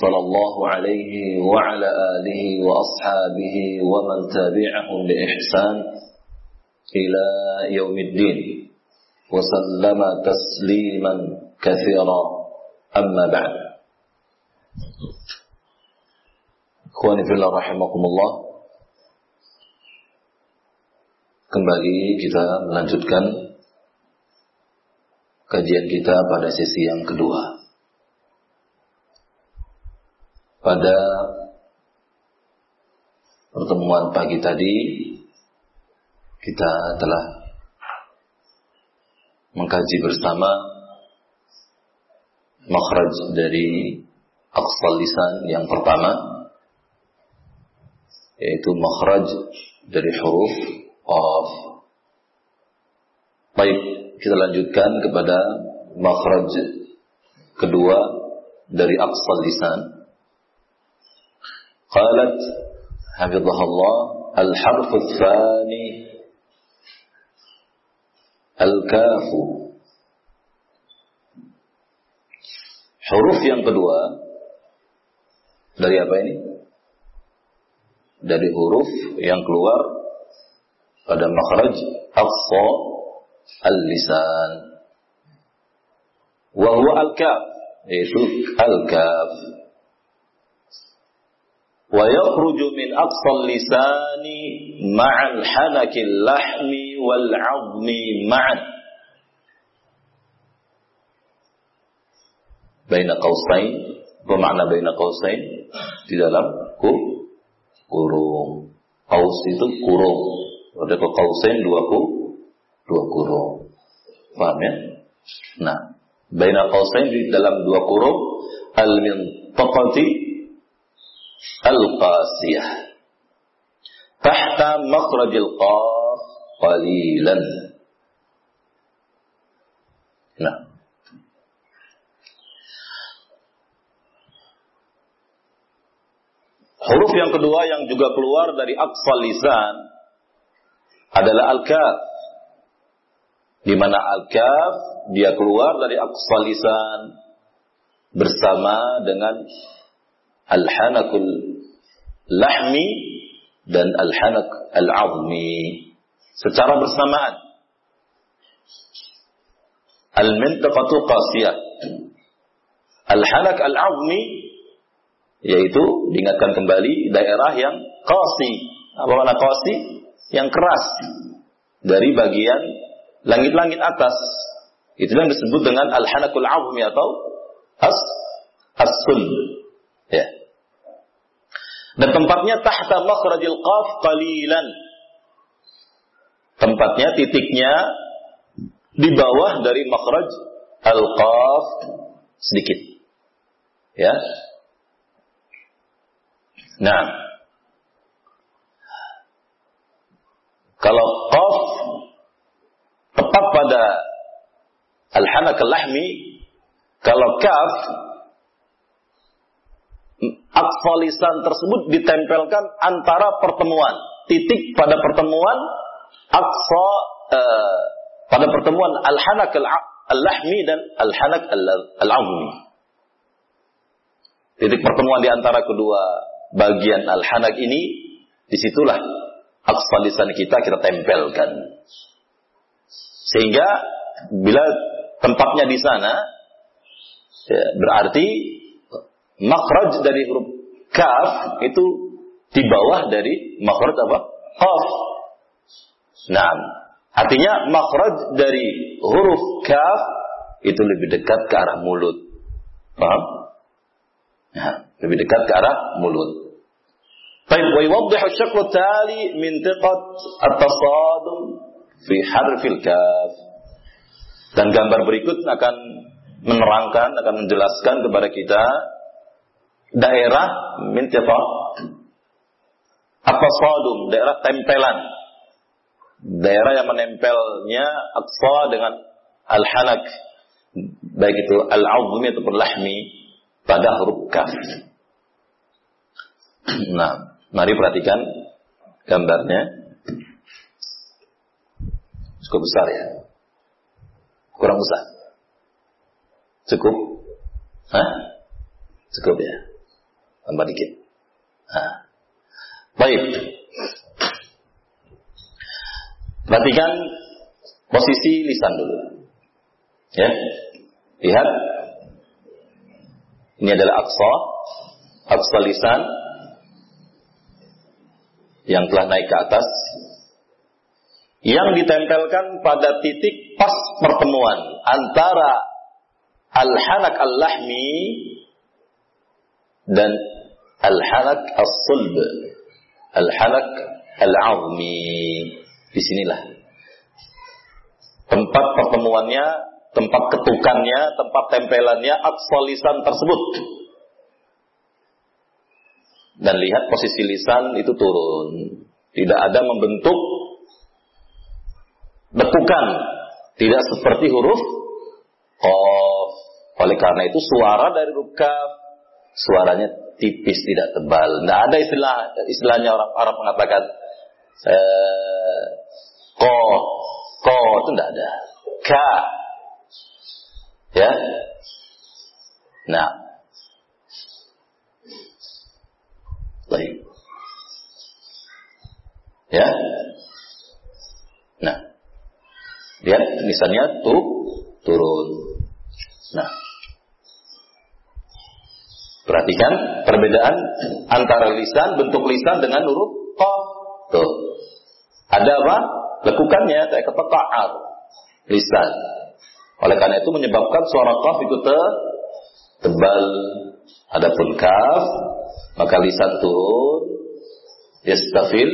صلى الله عليه وعلى آله وأصحابه ومن تابعهم بإحسان إلى يوم الدين وسلم تسليما كثيرا أما بعد إخواني في الله رحمكم الله Kembali kita melanjutkan kajian kita pada sesi yang kedua. pada pertemuan pagi tadi kita telah mengkaji bersama makhraj dari aqsal lisan yang pertama yaitu makhraj dari huruf qaf. Baik, kita lanjutkan kepada makhraj kedua dari aqsal lisan. Qalat hafizahullah al-harf ats-tsani Al-kafu. Huruf yang kedua dari apa ini? Dari huruf yang keluar pada makhraj aqsa al-lisan. Wa huwa al-kaf, yaitu al-kaf. Wa yakhruju min aqsa al-lisani ma'al hanakil lahmi wal 'azmi ma'an. Baina bermakna baina qausain di dalam ku, kurung. Itu kurung. Ada ke dua ku, dua kurung. Paham ya? Nah, baina qausain di dalam dua kurung al-mintaqati al-qasiyah. Tahta makhrajil qaf qalilan. Nah. Huruf yang kedua yang juga keluar dari aqsal lisan adalah al-kaf. Di mana al-kaf dia keluar dari aqsal lisan bersama dengan al-hanakul lahmi dan al-hanak al-azmi secara bersamaan. Al-mintaqatu qasiyah. Al-hanak al-azmi yaitu diingatkan kembali daerah yang qasi. Apa makna qasi? Yang keras dari bagian langit-langit atas. Itu yang disebut dengan al-hanakul azmi atau as as-sul. Dan tempatnya tahta makhrajil qaf qalilan tempatnya titiknya di bawah dari makhraj al-qaf sedikit. Ya. Nah. Kalau qaf tepat pada al-hanak al-lahmi, kalau kaf aqsa lisan tersebut ditempelkan antara pertemuan titik pada pertemuan aqsa uh, pada pertemuan al-hanak al-lahmi dan al-hanak al-azmi. Titik pertemuan di antara kedua bagian al-hanak ini di situlah aqsa lisan kita kita tempelkan. Sehingga bila tempatnya di sana ya, berarti Makhraj dari huruf kaf itu di bawah dari makhraj apa? Qaf. Nah, artinya makhraj dari huruf kaf itu lebih dekat ke arah mulut. Paham? Nah, lebih dekat ke arah mulut. Baik, wa yuwaddihu syaqq tali min tiqat at-tasadum fi harfil kaf. Dan gambar berikut akan menerangkan, akan menjelaskan kepada kita daerah mintiqa apa sadum daerah tempelan daerah yang menempelnya aqsa dengan al-hanak baik itu al-'azmi ataupun lahmi pada huruf kaf. Nah, mari perhatikan gambarnya. Cukup besar ya. Kurang besar. Cukup? Hah? Cukup ya. Tambah dikit. Nah. Baik. Perhatikan posisi lisan dulu. Ya. Lihat. Ini adalah aksa. Aksa lisan yang telah naik ke atas yang ditempelkan pada titik pas pertemuan antara al-hanak al-lahmi dan al-hanak as-sulb al-hanak al-azmi di sinilah tempat pertemuannya tempat ketukannya tempat tempelannya aksal lisan tersebut dan lihat posisi lisan itu turun. Tidak ada membentuk bekukan. Tidak seperti huruf qaf. Oleh karena itu suara dari huruf suaranya tipis tidak tebal. Tidak ada istilah istilahnya orang Arab mengatakan eh, ko ko itu tidak ada. Ka ya. Nah, Baik. Ya. Nah. Lihat misalnya tuh turun. Nah. Perhatikan perbedaan antara lisan, bentuk lisan dengan huruf qaf. Tuh. Ada apa? Lekukannya kayak kata. Lisan. Oleh karena itu menyebabkan suara qaf itu te tebal. Adapun kaf maka lisan turun yastafil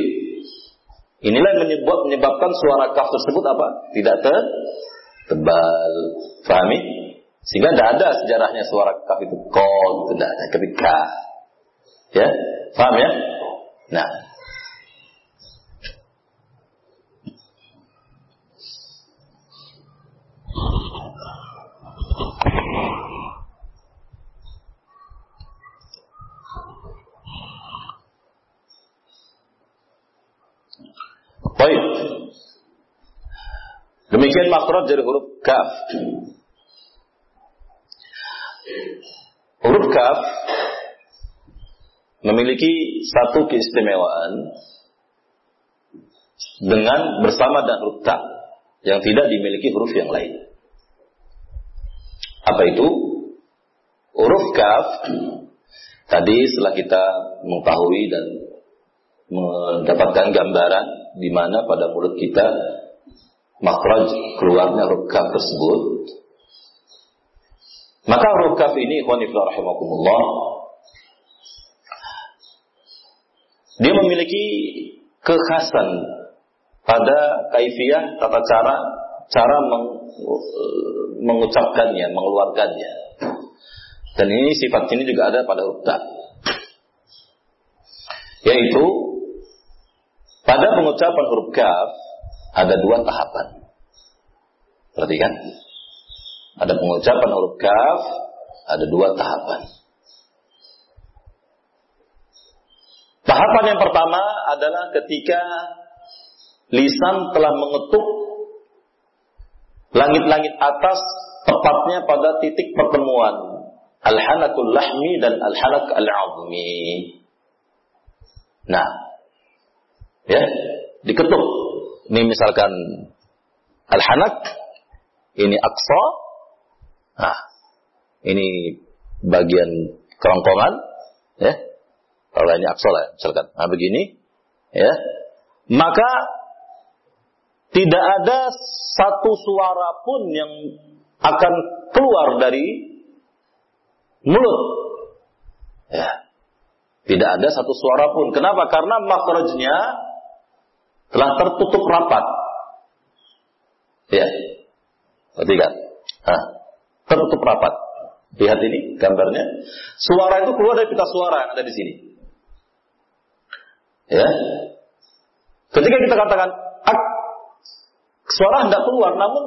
inilah yang menyebab, menyebabkan suara kaf tersebut apa tidak ter tebal fahami sehingga tidak ada sejarahnya suara kaf itu kol itu tidak ada ketika ya paham ya nah Baik. Demikian makhraj dari huruf kaf. Huruf kaf memiliki satu keistimewaan dengan bersama dan huruf ta yang tidak dimiliki huruf yang lain. Apa itu? Huruf kaf tadi setelah kita mengetahui dan mendapatkan gambaran di mana pada mulut kita makhraj keluarnya huruf kaf tersebut maka huruf kaf ini ikhwanifillah rahimakumullah dia memiliki kekhasan pada kaifiyah tata cara cara meng, mengucapkannya, mengeluarkannya. Dan ini sifat ini juga ada pada huruf ta. Yaitu pada pengucapan huruf kaf ada dua tahapan. Perhatikan. Ada pengucapan huruf kaf ada dua tahapan. Tahapan yang pertama adalah ketika lisan telah mengetuk langit-langit atas tepatnya pada titik pertemuan al-hanakul lahmi dan al-hanak al-azmi. Nah, ya diketuk ini misalkan al-hanak ini aksa nah ini bagian kerongkongan ya. Kalau ini aksa lah misalkan. Nah begini ya. Maka tidak ada satu suara pun yang akan keluar dari mulut. Ya. Tidak ada satu suara pun. Kenapa? Karena makhrajnya telah tertutup rapat. Ya. Nah, tertutup rapat. Lihat ini gambarnya. Suara itu keluar dari pita suara yang ada di sini. Ya. Ketika kita katakan ak, Suara hendak keluar, namun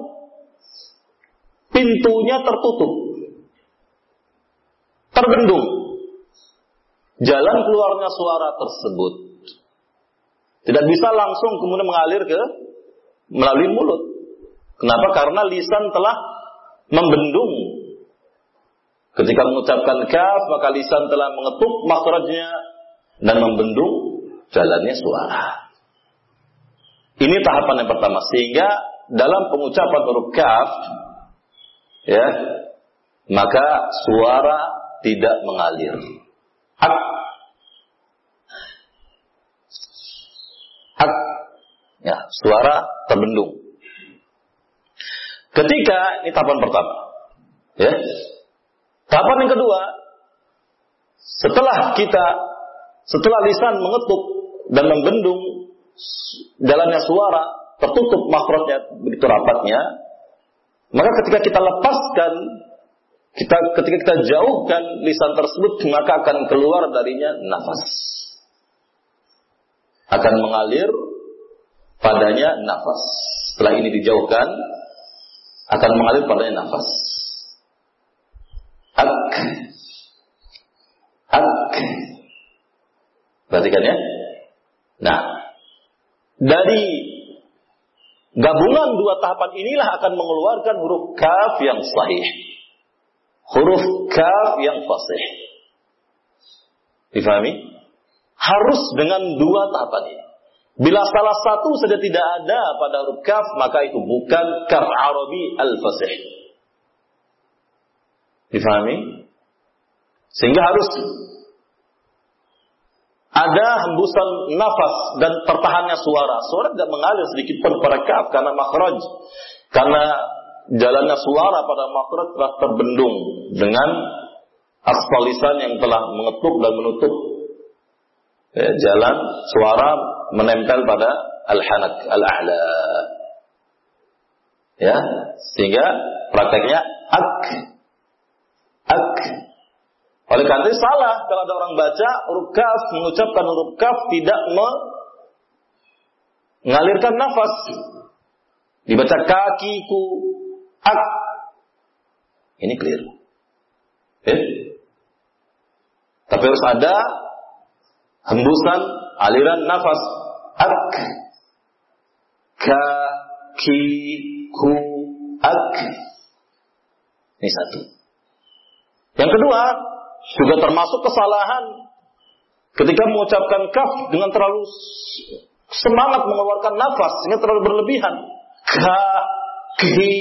pintunya tertutup. Terbendung. Jalan keluarnya suara tersebut. Tidak bisa langsung kemudian mengalir ke melalui mulut. Kenapa? Karena lisan telah membendung. Ketika mengucapkan kaf, maka lisan telah mengetuk makhrajnya dan membendung jalannya suara. Ini tahapan yang pertama. Sehingga dalam pengucapan huruf kaf, ya, maka suara tidak mengalir. Ak. Ak. Ya, suara terbendung. Ketika ini tahapan pertama, ya. Tahapan yang kedua, setelah kita setelah lisan mengetuk dan membendung jalannya suara, tertutup makrotnya begitu rapatnya, maka ketika kita lepaskan, kita ketika kita jauhkan lisan tersebut, maka akan keluar darinya nafas. Akan mengalir padanya nafas. Setelah ini dijauhkan, akan mengalir padanya nafas. Ak. Ak. Perhatikan ya. Nah, dari gabungan dua tahapan inilah akan mengeluarkan huruf kaf yang sahih. Huruf kaf yang fasih. Difahami? Harus dengan dua tahapan ini. Bila salah satu saja tidak ada pada huruf kaf, maka itu bukan kaf Arabi al-fasih. Difahami? Sehingga harus ada hembusan nafas dan tertahannya suara. Suara tidak mengalir sedikit pun pada kaf karena makhraj. Karena jalannya suara pada makhraj telah terbendung dengan aspal lisan yang telah mengetuk dan menutup ya, jalan suara menempel pada al-hanak al-a'la. Ya, sehingga prakteknya ak ak oleh karena itu salah kalau ada orang baca huruf kaf mengucapkan huruf kaf tidak mengalirkan nafas. Dibaca kakiku ak. Ini clear. Eh? Tapi harus ada hembusan aliran nafas ak kakiku ak. Ini satu. Yang kedua, juga termasuk kesalahan ketika mengucapkan kaf dengan terlalu semangat mengeluarkan nafas sehingga terlalu berlebihan. Ka, ki,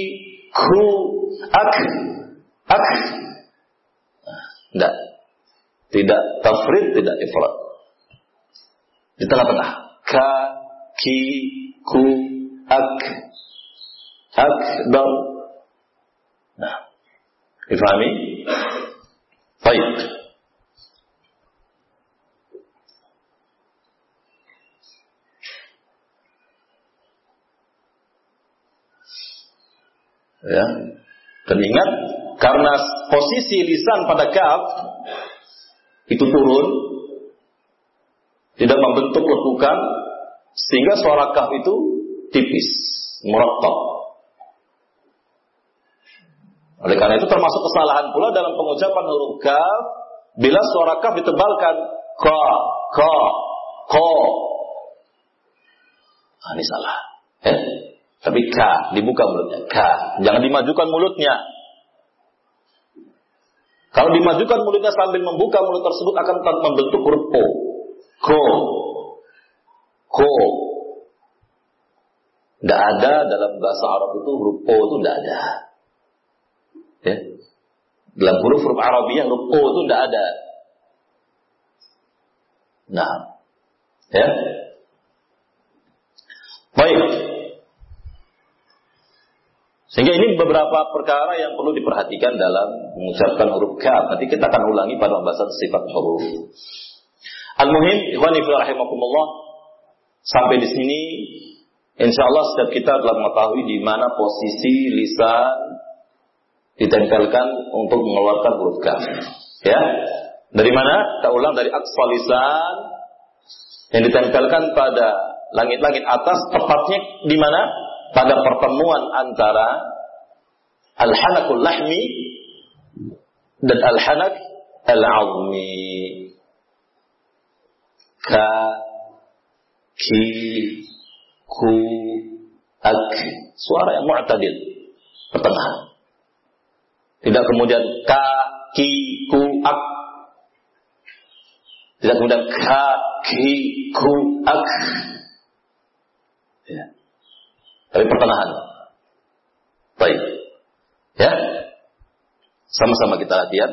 ku, ak, ak. Tidak. Tidak tafrid, tidak ifrat. Di tengah-tengah. Ka, ki, ku, ak. Ak, dan. Nah. Difahami? Baik. Ya. Dan ingat karena posisi lisan pada kaf itu turun tidak membentuk lekukan sehingga suara kaf itu tipis, merotok. Oleh karena itu termasuk kesalahan pula dalam pengucapan huruf kaf bila suara kaf ditebalkan ka, ka, ko. Nah, ini salah. Eh? Tapi ka dibuka mulutnya, ka. Jangan dimajukan mulutnya. Kalau dimajukan mulutnya sambil membuka mulut tersebut akan membentuk huruf o. Ko. Ko. Tidak ada dalam bahasa Arab itu huruf o itu tidak ada. Ya. Dalam huruf-huruf Arabiyah huruf O itu tidak ada. Nah. Ya. Baik. Sehingga ini beberapa perkara yang perlu diperhatikan dalam mengucapkan huruf kaf. Nanti kita akan ulangi pada pembahasan sifat huruf. Al-muhim, ikhwani rahimakumullah, sampai di sini insya Allah setiap kita telah mengetahui di mana posisi lisan ditempelkan untuk mengeluarkan huruf kaf. Ya. Dari mana? Kita ulang dari aqsal lisan yang ditempelkan pada langit-langit atas tepatnya di mana? pada pertemuan antara al-hanakul lahmi dan al-hanak al-azmi. Ka, ki, ku, ak. Suara yang mu'tadil. Pertengahan. Tidak kemudian ka, ki, ku, ak. Tidak kemudian ka, ki, ku, ak. Ya. Tapi pertengahan. Baik. Ya. Sama-sama kita latihan.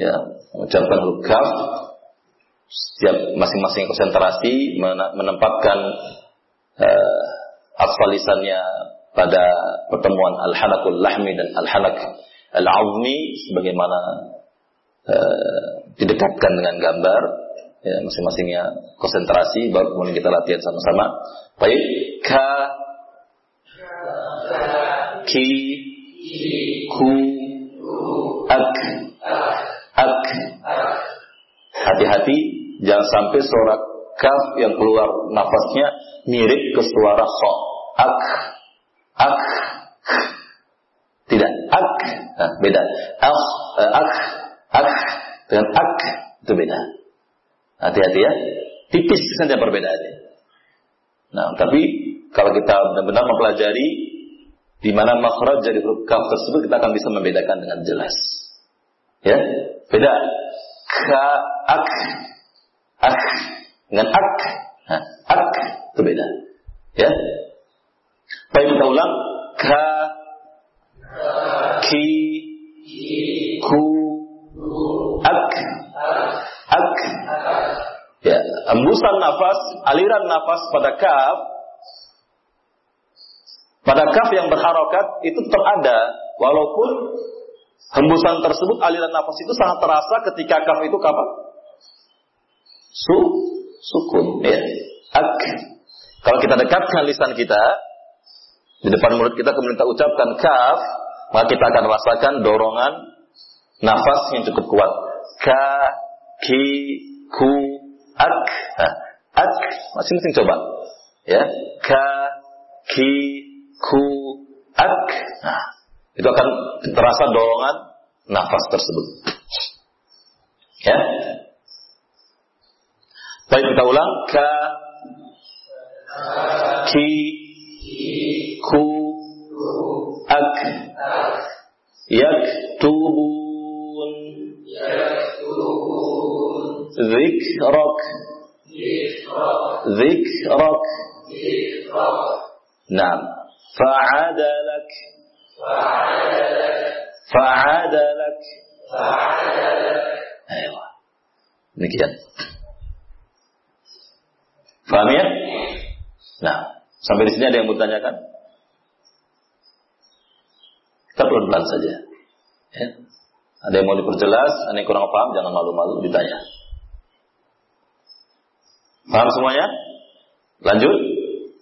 Ya, mengucapkan huruf setiap masing-masing konsentrasi menempatkan uh, asfalisannya pada pertemuan al-hanakul lahmi dan al-hanak al-azmi sebagaimana uh, didekatkan dengan gambar ya, masing-masingnya konsentrasi baru kemudian kita latihan sama-sama. Baik ka ki ku ak ak. Hati-hati jangan sampai suara kaf yang keluar nafasnya mirip ke suara kho ak. Ak. Tidak. Ak. Nah, beda. Ak eh, ak ak. Dengan ak itu beda. Hati-hati ya. Tipis saja perbedaannya. Nah tapi kalau kita benar-benar mempelajari di mana makhraj dari huruf kaf tersebut kita akan bisa membedakan dengan jelas. Ya beda. Ka ak ak dengan ak. Nah, ak itu beda. Ya. Baik kita ulang. Ka ki ku ak. Ak. Ya embusan nafas aliran nafas pada kaf. Pada kaf yang berharokat itu tetap ada. Walaupun hembusan tersebut aliran nafas itu sangat terasa ketika kaf itu kapan su sukun ya. Ak. Kalau kita dekatkan lisan kita di depan mulut kita kemudian kita ucapkan kaf maka kita akan rasakan dorongan nafas yang cukup kuat. Ka ki ku ak. Nah, ak masing-masing coba. Ya ka ki ku ak. Nah itu akan terasa dorongan nafas tersebut. Ya baik kita ulang ka ki ku ak yak tubun ذكرك ذكرك نعم فعدلك فعدلك أيوة demikian Paham ya? Nah, sampai di sini ada yang mau tanyakan? Kita pelan-pelan saja. Ya. Ada yang mau diperjelas, ada yang kurang paham, jangan malu-malu ditanya. Paham semuanya? Lanjut?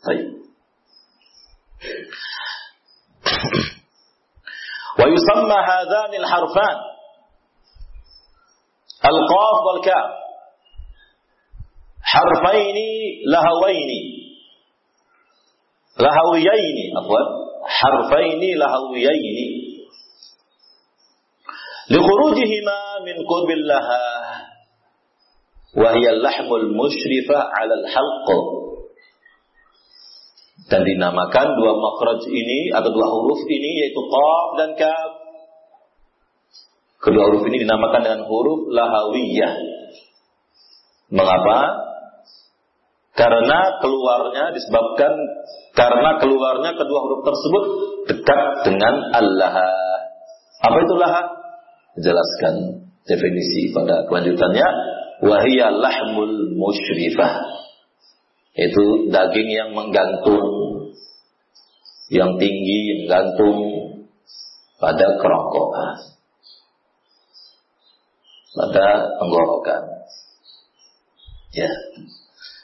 Baik. Wa yusamma hadzanil harfan. Al-qaf wal kaf harfaini lahawaini. Lahawiyaini afwan. Harfaini lahawiyaini. Likhurujihima min qurbil laha wa lahmul musyrifa 'ala al-halq dan dinamakan dua makhraj ini atau dua huruf ini yaitu qaf dan kaf. Kedua huruf ini dinamakan dengan huruf lahawiyah. Mengapa? Karena keluarnya disebabkan karena keluarnya kedua huruf tersebut dekat dengan Allah. Apa itu laha? Jelaskan definisi pada kelanjutannya. Wahiyya lahmul musyrifah itu daging yang menggantung, yang tinggi yang gantung pada kerongkongan, pada tenggorokan. Ya,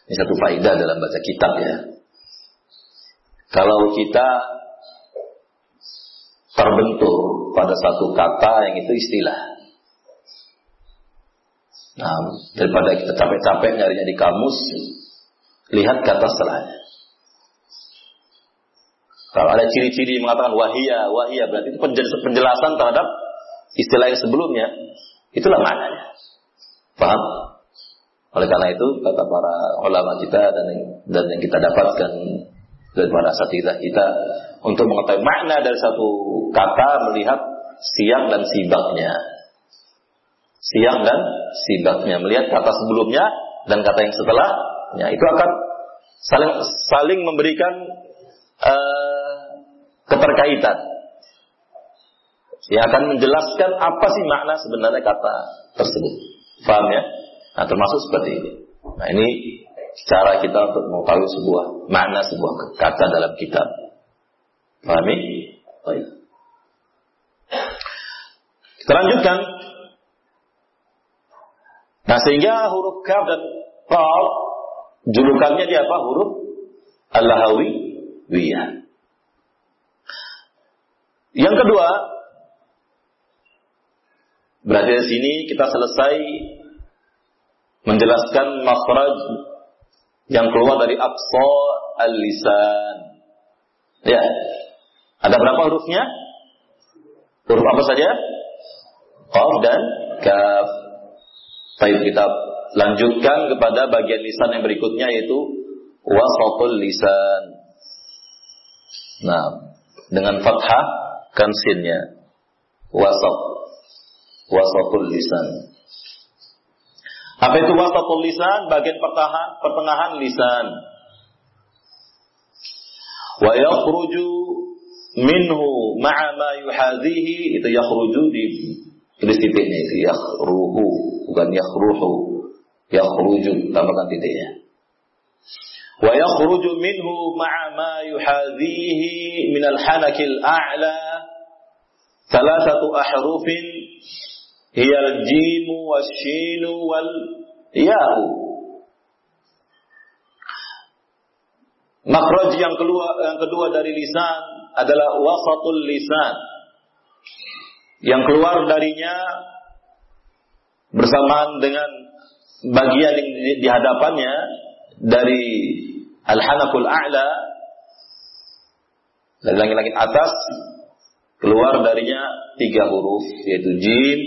ini satu faedah dalam baca kitab ya. Kalau kita terbentur pada satu kata yang itu istilah. Nah, daripada kita capek-capek nyarinya di kamus, Lihat kata setelahnya. Kalau ada ciri-ciri mengatakan wahia, wahia berarti itu penjelasan terhadap istilah yang sebelumnya. Itulah maknanya. Paham? Oleh karena itu kata para ulama kita dan dan yang kita dapatkan dari para asatidah kita untuk mengetahui makna dari satu kata melihat siang dan sibaknya. Siang dan sibaknya melihat kata sebelumnya dan kata yang setelahnya itu akan saling saling memberikan uh, keterkaitan. Yang akan menjelaskan apa sih makna sebenarnya kata tersebut. Paham ya? Nah, termasuk seperti ini. Nah, ini cara kita untuk mengetahui sebuah makna sebuah kata dalam kitab. Pahami? Baik. Kita lanjutkan. Nah, sehingga huruf kaf dan qaf julukannya dia apa? Huruf al-lahawi wiyah. Yang kedua, berarti di sini kita selesai menjelaskan makhraj yang keluar dari aqsa al-lisan. Ya. Ada berapa hurufnya? Huruf apa saja? Qaf dan kaf. Baik kita lanjutkan kepada bagian lisan yang berikutnya yaitu wasatul lisan. Nah, dengan fathah kan sinnya. Wasat. Wasatul lisan. Apa itu wasatul lisan? Bagian pertahan, pertengahan lisan. Wa yakhruju minhu ma'a ma yuhadhihi itu yakhruju di tulis titiknya itu yakhruhu bukan yakhruhu yakhruju tambahkan titiknya wa yakhruju minhu ma'a ma yuhadhihi min al-hanakil a'la thalathatu ahrufin hiya al-jim shin wal ya Makhraj yang kedua yang kedua dari lisan adalah wasatul lisan. Yang keluar darinya bersamaan dengan bagian yang di hadapannya dari al-hanakul a'la dari langit-langit atas keluar darinya tiga huruf yaitu jim,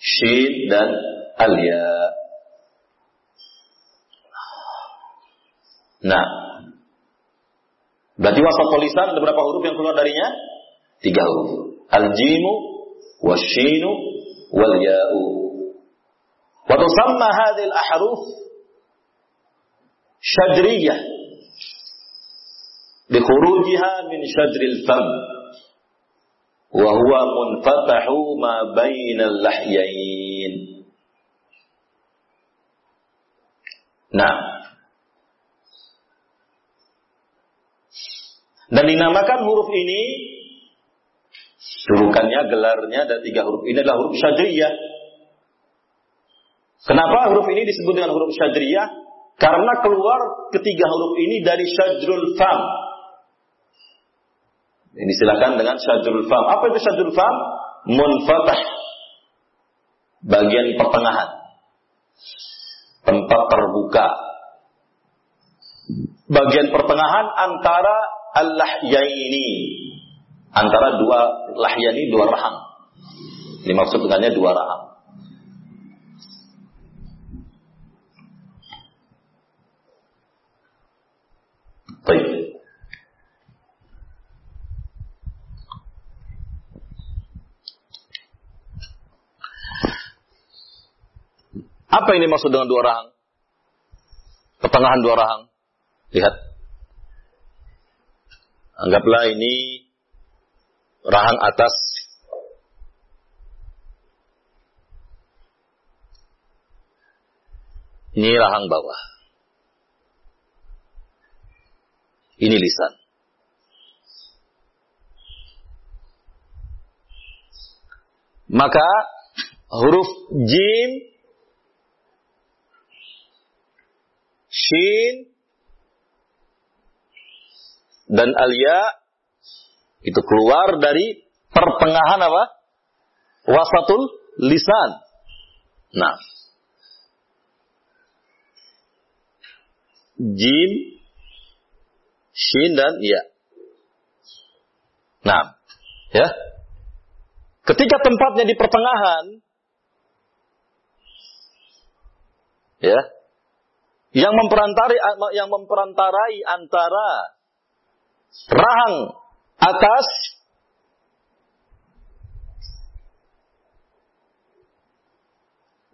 shin dan alia. Nah, berarti wasat tulisan ada berapa huruf yang keluar darinya? Tiga huruf. Al-jimu, wasyinu, wal ya'u. Wa tusamma hadhihi al-ahruf syadriyah لخروجها من شجر الفم wa huwa munfatahu ma bainal lahyain. Nah, dan dinamakan huruf ini julukannya, gelarnya ada tiga huruf ini adalah huruf syadriyah. Kenapa huruf ini disebut dengan huruf syadriyah? Karena keluar ketiga huruf ini dari syajrul fam, ini silakan dengan syajrul fam. Apa itu syajrul fam? Munfatah. Bagian pertengahan. Tempat terbuka. Bagian pertengahan antara al-lahyaini. Antara dua lahyani, dua rahang. Ini dengannya dua rahang. Baik. Apa ini maksud dengan dua rahang? Pertengahan dua rahang. Lihat. Anggaplah ini rahang atas. Ini rahang bawah. Ini lisan. Maka huruf jim shin dan alia itu keluar dari pertengahan apa? Wasatul lisan. Nah. Jim, shin dan ya. Nah, ya. Ketika tempatnya di pertengahan, ya, yang memperantarai yang memperantarai antara rahang atas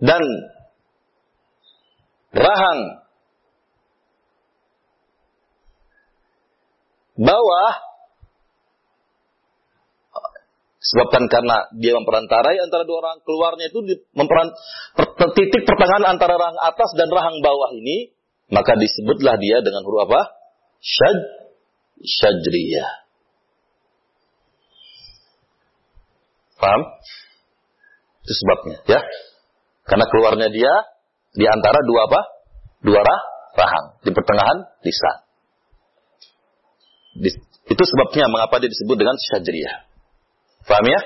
dan rahang bawah. Sebabkan karena dia memperantarai antara dua rahang keluarnya itu memperan, titik pertengahan antara rahang atas dan rahang bawah ini maka disebutlah dia dengan huruf apa? Syad syajriyah. Paham? Itu sebabnya, ya. Karena keluarnya dia di antara dua apa? Dua rah, rahang di pertengahan lisan. Itu sebabnya mengapa dia disebut dengan syajriyah. Paham ya?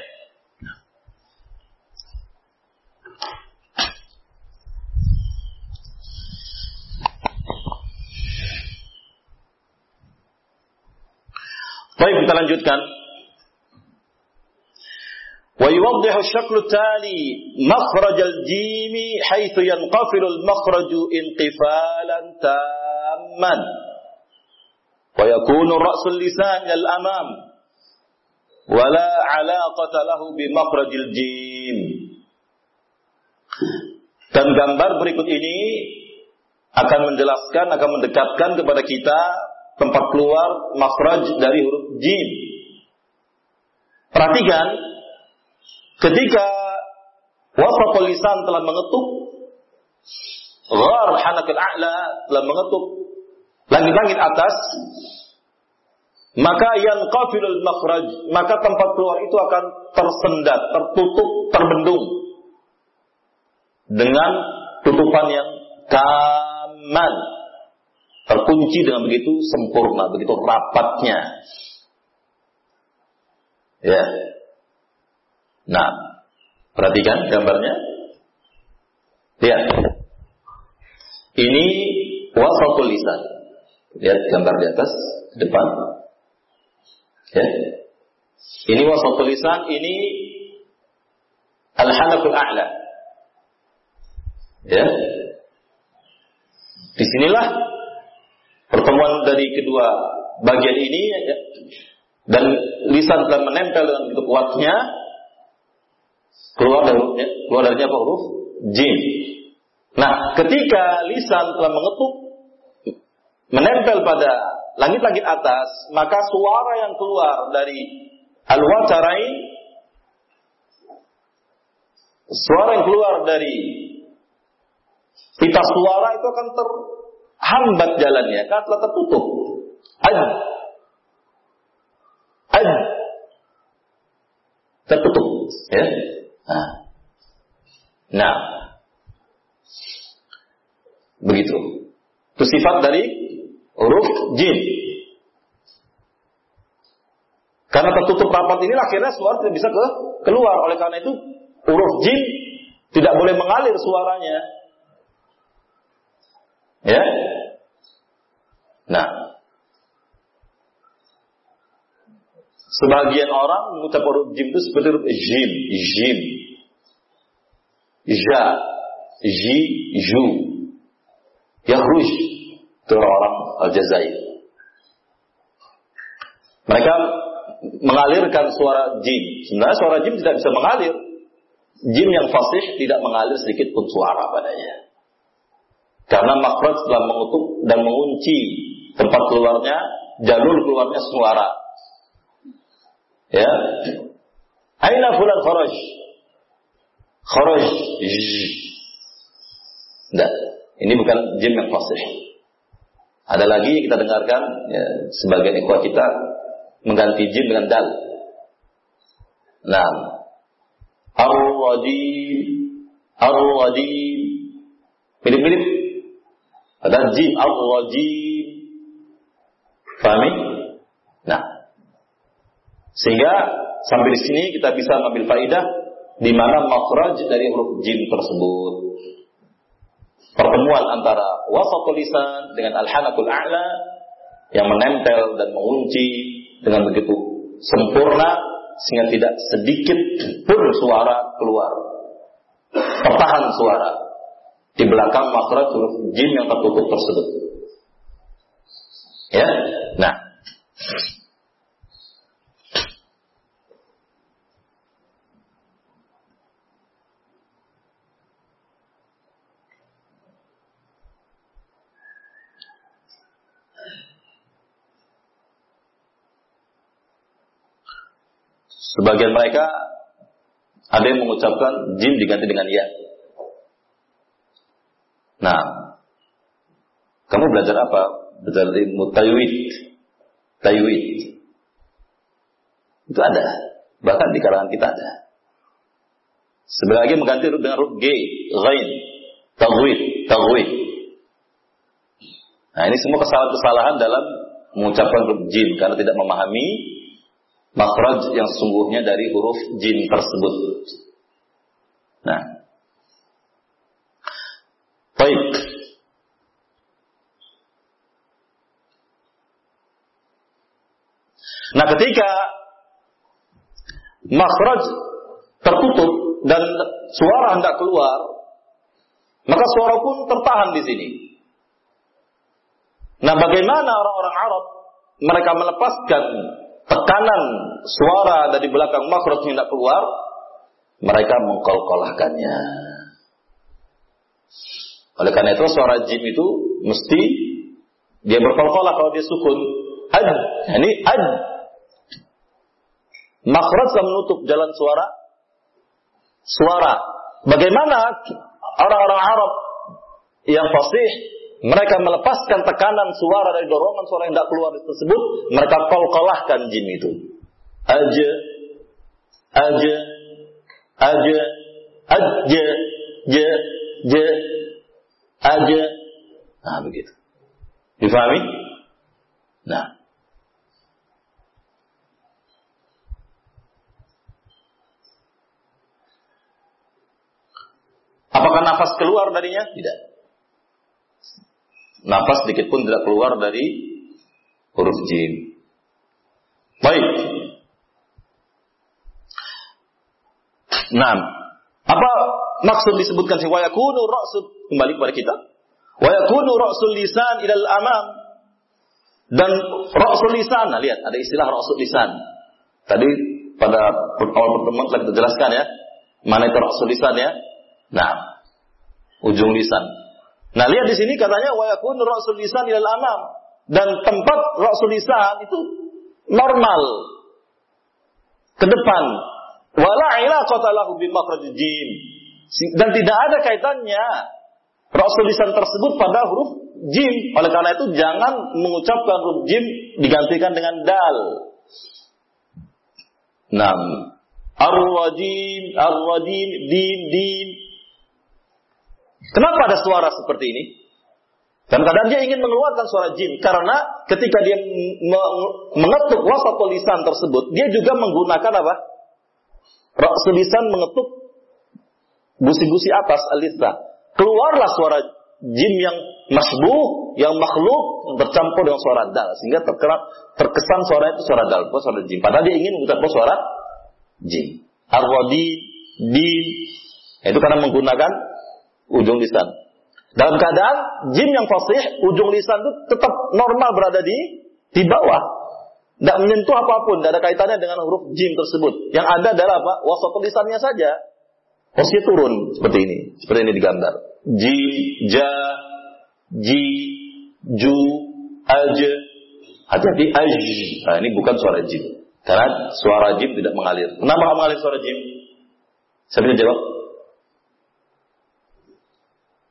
Baik, kita lanjutkan. ويوضح الشكل التالي مخرج الجيم حيث ينقفل المخرج انقفالا تاما ويكون رأس اللسان إلى الأمام ولا علاقة له بمخرج الجيم dan gambar berikut ini akan menjelaskan, akan mendekatkan kepada kita tempat keluar makhraj dari huruf jim. Perhatikan, ketika wasaful lisan telah mengetuk, ghar hanakil a'la telah mengetuk langit-langit atas, maka yang kafirul makhraj, maka tempat keluar itu akan tersendat, tertutup, terbendung dengan tutupan yang kaman, terkunci dengan begitu sempurna, begitu rapatnya. Ya. Nah, perhatikan gambarnya. Lihat. Ini wasatul lisan. Lihat gambar di atas, depan. Ya. Ini wasatul lisan, ini al-halakul a'la. Ya. Di sinilah pertemuan dari kedua bagian ini ya, dan lisan telah menempel dengan begitu kuatnya keluar dari keluar dari apa huruf jim. Nah, ketika lisan telah mengetuk menempel pada langit-langit atas, maka suara yang keluar dari al-watarain suara yang keluar dari pita suara itu akan ter hambat jalannya karena telah tertutup. Ad. Ad. Tertutup. Ya. Nah. nah. Begitu. Itu sifat dari huruf jin. Karena tertutup rapat ini akhirnya suara tidak bisa ke keluar. Oleh karena itu huruf jin tidak boleh mengalir suaranya. Ya, Nah, sebagian orang mengucap huruf jim itu seperti huruf jim, jim, ja, ji, ju, yahruj, itu orang Aljazair. Mereka mengalirkan suara jim. Sebenarnya suara jim tidak bisa mengalir. Jim yang fasih tidak mengalir sedikit pun suara padanya. Karena makhraj telah mengutuk dan mengunci tempat keluarnya, jalur keluarnya suara. Ya. Aina fulan kharaj? Kharaj. Tidak. Ini bukan jim yang fasih. Ada lagi kita dengarkan ya, sebagian ikhwah kita mengganti jim dengan dal. Nah, ar-rajim, ar-rajim, mirip-mirip. Ada jim ar-rajim, Pahami? Nah, sehingga sampai di sini kita bisa mengambil faidah di mana makhraj dari huruf jim tersebut. Pertemuan antara wasatul lisan dengan al-hanakul a'la yang menempel dan mengunci dengan begitu sempurna sehingga tidak sedikit pun suara keluar. Tertahan suara di belakang makhraj huruf jim yang tertutup tersebut. Ya. Sebagian mereka ada yang mengucapkan jim diganti dengan ya. Nah, kamu belajar apa? Belajar ilmu tajwid. Tajwid. Itu ada. Bahkan di kalangan kita ada. Sebagian mengganti dengan huruf G, Ghain, Tagwid, Tagwid. Nah ini semua kesalahan-kesalahan dalam mengucapkan huruf jim karena tidak memahami makhraj yang sesungguhnya dari huruf jim tersebut. Nah, baik. Nah, ketika makhraj tertutup dan suara hendak keluar, maka suara pun tertahan di sini. Nah, bagaimana orang-orang Arab mereka melepaskan tekanan suara dari belakang makhraj tidak keluar, mereka mengkolkolahkannya. Oleh karena itu suara jim itu mesti dia berkolkolah kalau dia sukun. Ad, ini ad. Makhraj menutup jalan suara. Suara. Bagaimana orang-orang Arab yang fasih mereka melepaskan tekanan suara dari dorongan suara yang tidak keluar tersebut, mereka kol-kolahkan jin itu. Aja, aja, aja, aja, je, je, aja. Nah, begitu. Difahami? Nah. Apakah nafas keluar darinya? Tidak. Nafas sedikit pun tidak keluar dari huruf jim. Baik. Nah, apa maksud disebutkan si wayakunu ra'sud kembali kepada kita? Wayakunu ra'sul lisan ilal amam dan ra'sul lisan. Nah, lihat ada istilah ra'sul lisan. Tadi pada awal pertemuan telah kita jelaskan ya. Mana itu ra'sul lisan ya? Nah, ujung lisan. Nah, lihat di sini katanya wa yakun ra'sul lisan ilal amam dan tempat ra'sul lisan itu normal ke depan. Wala ilaqata lahu bi jim. Dan tidak ada kaitannya ra'sul lisan tersebut pada huruf jim. Oleh karena itu jangan mengucapkan huruf jim digantikan dengan dal. Nam. Ar-rajim, ar-rajim, din, din, Kenapa ada suara seperti ini? Dan kadang dia ingin mengeluarkan suara jin karena ketika dia mengetuk wasat tulisan tersebut, dia juga menggunakan apa? Lisan mengetuk busi-busi atas alisa. Keluarlah suara jin yang masbuh, yang makhluk bercampur dengan suara dal sehingga terkesan suara itu suara dal, bukan suara jin. Padahal dia ingin mengucapkan suara jin. Arwadi, di, itu karena menggunakan ujung lisan. Dalam keadaan jim yang fasih, ujung lisan itu tetap normal berada di di bawah. Tidak menyentuh apa pun, tidak ada kaitannya dengan huruf jim tersebut. Yang ada adalah apa? Wasat lisannya saja. Posisi turun seperti ini, seperti ini digambar. Jim, ja, ji, ju, aj. Hati-hati aj. Nah, ini bukan suara jim. Karena suara jim tidak mengalir. Kenapa mengalir suara jim? Saya bisa jawab.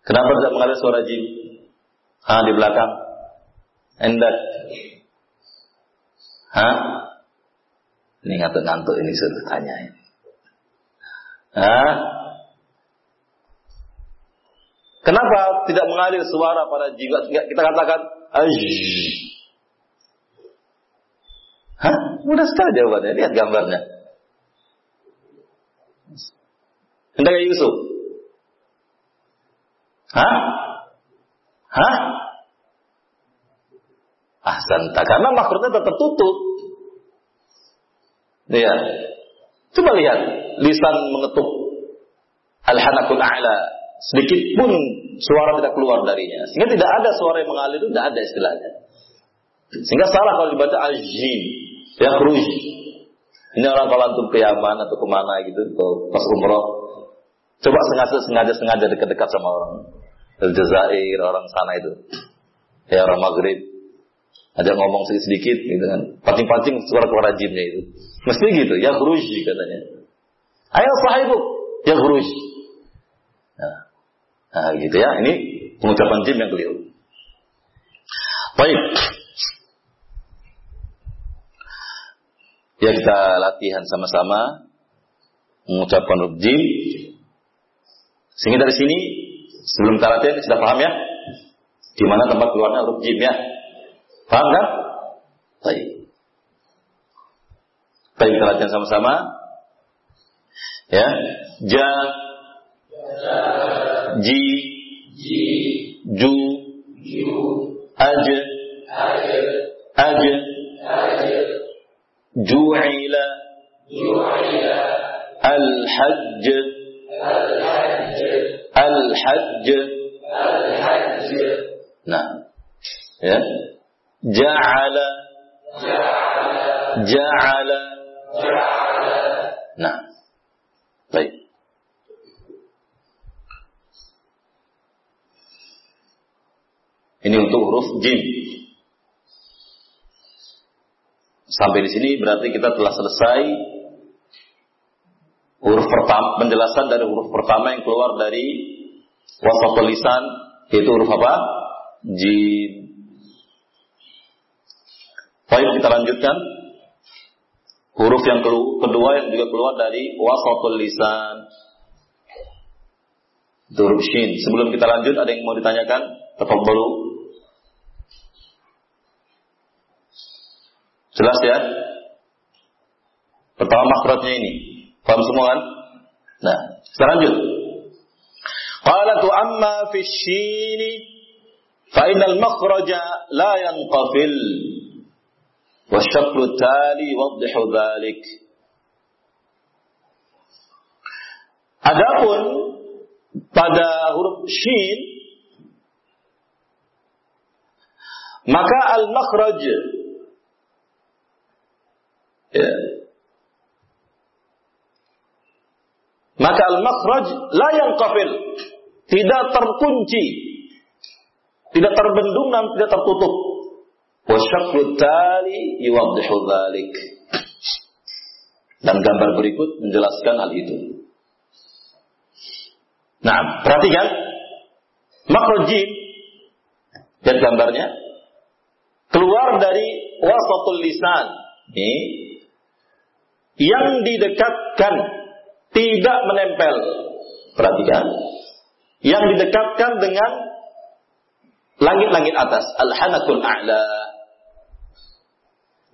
Kenapa tidak mengalir suara jin? Ah, di belakang. Endak. Hah? Ini ngantuk-ngantuk ini sudah tanya ini. Hah? Kenapa tidak mengalir suara pada jiwa? Kita katakan, Hah? Mudah sekali jawabannya. Lihat gambarnya. Hendak Yusuf. Hah? Hah? Ahsan. Karena makhrajnya tetap tertutup. Ya. Coba lihat lisan mengetuk al-hanakul a'la sedikit pun suara tidak keluar darinya. Sehingga tidak ada suara yang mengalir itu tidak ada istilahnya. Sehingga salah kalau dibaca al-jin, ya kruj. Ini orang kalau antum ke Yaman atau ke mana gitu, pas umroh, coba sengaja sengaja sengaja dekat-dekat sama orang Aljazair, orang sana itu, ya orang Maghrib, ada ngomong sedikit-sedikit gitu kan, pancing-pancing suara keluar jinnya itu, mesti gitu, ya kruj katanya. Ayo sahibu, ya kruj. Nah, nah, gitu ya, ini pengucapan jin yang keliru. Baik, Ya kita latihan sama-sama mengucapkan jim. Sehingga dari sini sebelum kita latihan sudah paham ya? Di mana tempat keluarnya huruf jim ya? Paham kan? Baik. Baik kita latihan sama-sama. Ya, ja, ji, ju, aj, aj, Al-Hajj. Nah. Ya. Ja'ala. Nah. Ini untuk huruf jim. Sampai di sini berarti kita telah selesai huruf pertama penjelasan dari huruf pertama yang keluar dari wasatul lisan yaitu huruf apa? Jim. Baik kita lanjutkan huruf yang kedua yang juga keluar dari wasatul lisan. huruf shin. Sebelum kita lanjut ada yang mau ditanyakan? Dulu. Jelas ya? Pertama makhrajnya ini. Paham semua kan? Nah, kita lanjut. Qala tu amma fi shini fa innal makhraja la yanqafil wa syaklu tali wadhihu dhalik. Adapun pada huruf shin maka al-makhraj Ya. Maka al-makhraj la yang kafil. Tidak terkunci. Tidak terbendung dan tidak tertutup. Tali. Dan gambar berikut menjelaskan hal itu. Nah, perhatikan. Makhraj dan gambarnya keluar dari wasatul lisan. Ini yang didekatkan tidak menempel. Perhatikan. Yang didekatkan dengan langit-langit atas. Al-hanakul a'la.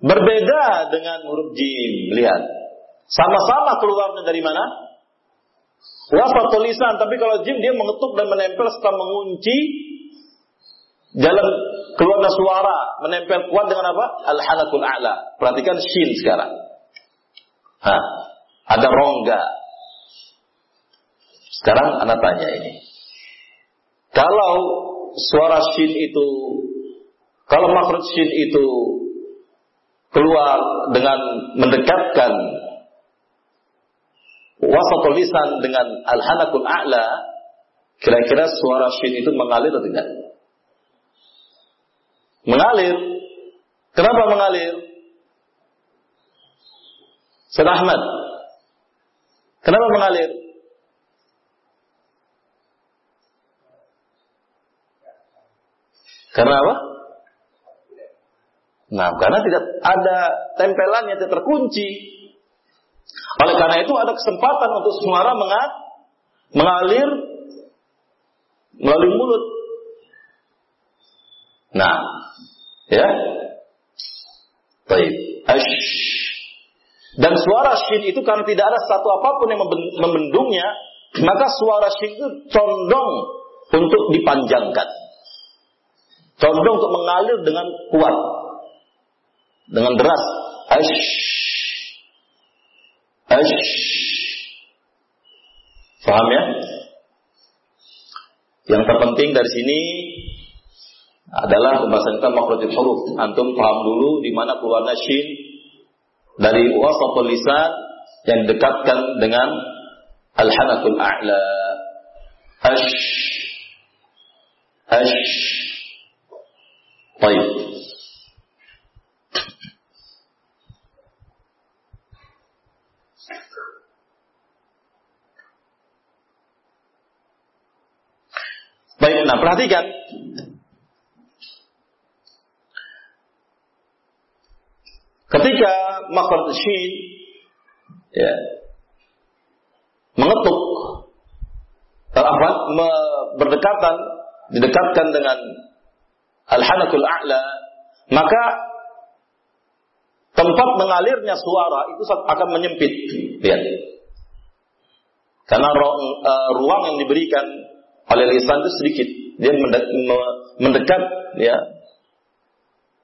Berbeda dengan huruf jim. Lihat. Sama-sama keluarnya dari mana? Wafat tulisan. Tapi kalau jim dia mengetuk dan menempel serta mengunci jalan keluarnya suara. Menempel kuat dengan apa? Al-hanakul a'la. Perhatikan shin sekarang. Hah, ada rongga. Sekarang anak tanya ini. Kalau suara shin itu, kalau makhraj shin itu keluar dengan mendekatkan wasatul lisan dengan al-hanakul a'la, kira-kira suara shin itu mengalir atau tidak? Mengalir. Kenapa mengalir? Ustaz Ahmad. Kenapa mengalir? Karena apa? Nah, karena tidak ada tempelannya, tidak terkunci. Oleh karena itu ada kesempatan untuk suara mengalir melalui mulut. Nah, ya. Baik. Ash. Dan suara shin itu karena tidak ada satu apa pun yang membendungnya, maka suara shin itu condong untuk dipanjangkan. Condong untuk mengalir dengan kuat. Dengan deras. Aish. Ash. Paham ya? Yang terpenting dari sini adalah pembahasan kita makhrajul huruf. Antum paham dulu di mana keluarnya shin dari wasaful lisan yang didekatkan dengan al-hanakul a'la. Ash. Ash. Baik. Baik, nah perhatikan Ketika makhluk shin ya, mengetuk apa, berdekatan didekatkan dengan al-hanakul a'la. Maka tempat mengalirnya suara itu akan menyempit. Lihat. Karena uh, ruang yang diberikan oleh lisan itu sedikit. Dia mendekat ya.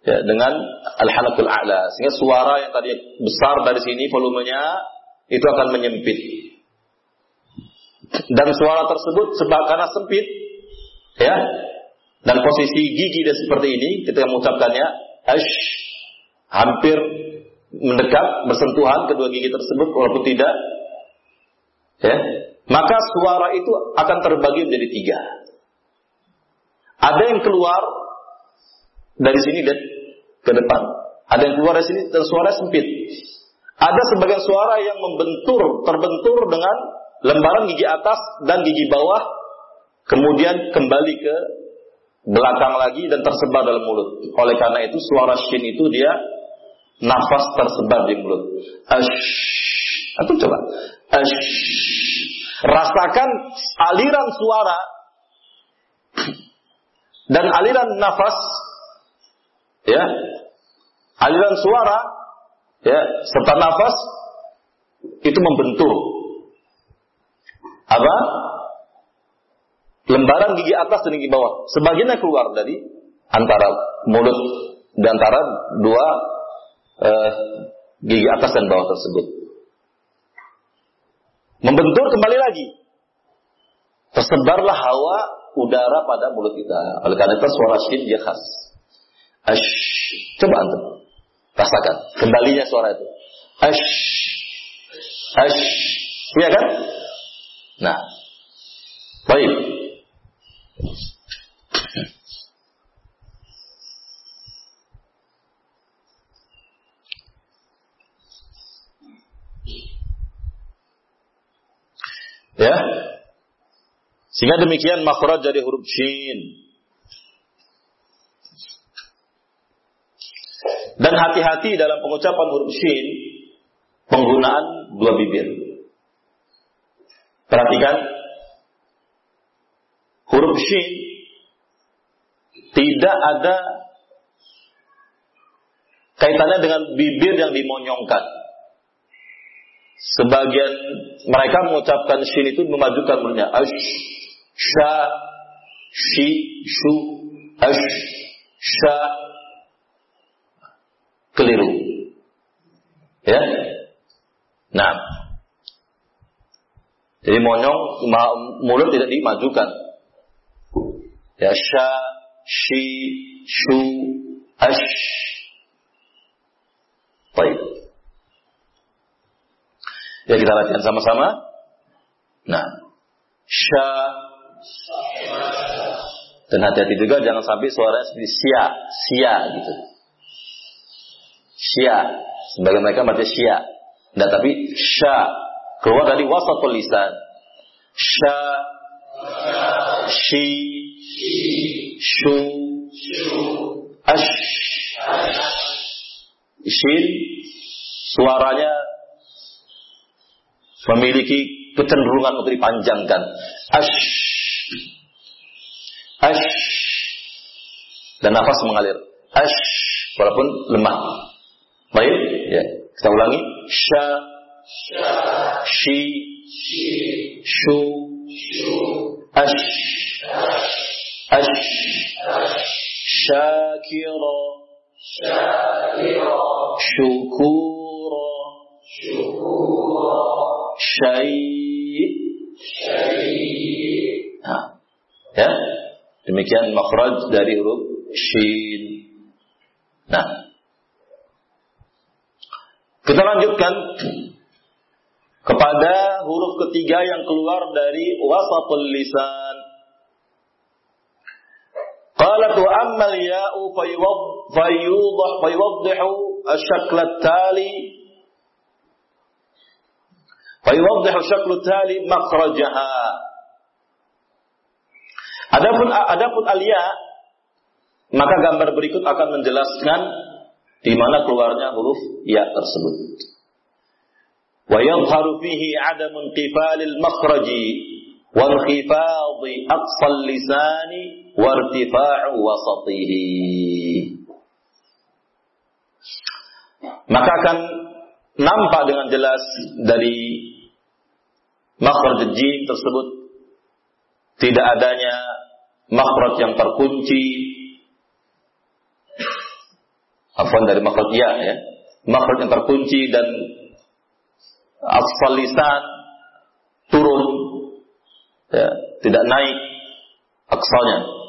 Ya, dengan al-halakul a'la. Sehingga suara yang tadi besar dari sini volumenya itu akan menyempit. Dan suara tersebut sebab karena sempit ya dan posisi gigi dan seperti ini ketika mengucapkannya ash hampir mendekat bersentuhan kedua gigi tersebut walaupun tidak ya maka suara itu akan terbagi menjadi tiga ada yang keluar dari sini dan ke depan. Ada yang keluar dari sini dan suara sempit. Ada sebagian suara yang membentur, terbentur dengan lembaran gigi atas dan gigi bawah, kemudian kembali ke belakang lagi dan tersebar dalam mulut. Oleh karena itu suara shin itu dia nafas tersebar di mulut. Ash. Atau coba. Ash. Rasakan aliran suara dan aliran nafas ya aliran suara ya serta nafas itu membentur apa lembaran gigi atas dan gigi bawah sebagiannya keluar dari antara mulut dan antara dua eh, gigi atas dan bawah tersebut membentur kembali lagi tersebarlah hawa udara pada mulut kita oleh karena itu suara shin dia khas Ash. Coba antum. Rasakan. Kembalinya suara itu. Ash. Ash. Iya kan? Nah. Baik. Ya. Sehingga demikian makhraj dari huruf shin Dan hati-hati dalam pengucapan huruf shin penggunaan dua bibir. Perhatikan shin tidak ada kaitannya dengan bibir yang dimonyongkan. Sebagian mereka mengucapkan shin itu memajukan mulutnya. Ash, sha, shi, shu, ash, sha, keliru. Ya. Nah. Jadi monyong mulut tidak dimajukan. Ya sya, shi, shu, ash. Baik. Ya kita latihan sama-sama. Nah. Sya. Dan hati-hati juga jangan sampai suaranya seperti sia, sia gitu. Sya. Sebagai mereka baca Sya. Nah, tapi Sya. Keluar dari wasatul lisan. Sya. Shi. Shu. Ash. Shin. Suaranya memiliki kecenderungan untuk dipanjangkan. Ash. Ash. Dan nafas mengalir. Ash. Walaupun lemah. Baik, ya. Kita ulangi. Sha, shi, shu, ash, nah, ya demikian makhraj dari huruf shin nah kita lanjutkan kepada huruf ketiga yang keluar dari wasatul lisan. Qalat wa ammal ya'u fayudah fayuwaddihu asyakl tali fayuwaddihu syakl tali makhrajaha Adapun adapun al-ya maka gambar berikut akan menjelaskan di mana keluarnya huruf ya tersebut. Wa yadhharu fihi 'adamu inqifalil makhraji wa inqifadhi aqsal lisani wartifa'u wasatihi. Maka akan nampak dengan jelas dari makhraj jin tersebut tidak adanya makhraj yang terkunci. Afwan dari makhraj ya ya. Makhraj yang terkunci dan asfal turun ya, tidak naik aksalnya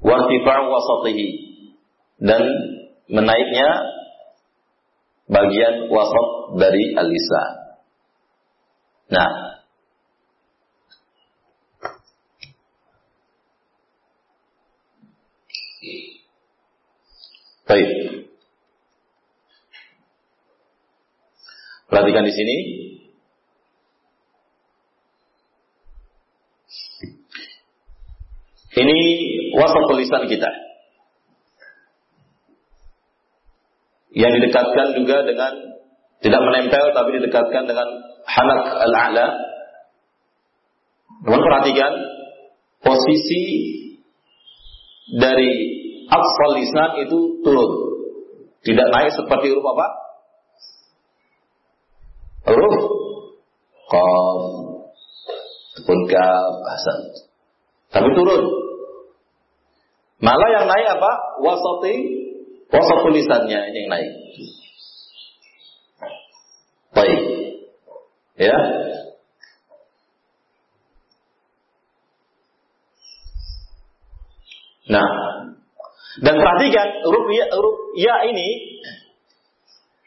wartifa'u wasatihi dan menaiknya bagian wasat dari al-lisan. Nah, Baik. Perhatikan di sini Ini wasat tulisan kita. Yang didekatkan juga dengan tidak menempel tapi didekatkan dengan hanak al-a'la. Teman perhatikan posisi dari asfal lisan itu turun. Tidak naik seperti huruf apa? Huruf qaf, pun kaf, hasan. Tapi turun. Malah yang naik apa? Wasati, wasat tulisannya yang naik. Baik. Ya. Nah, dan perhatikan huruf ya, huruf ya ini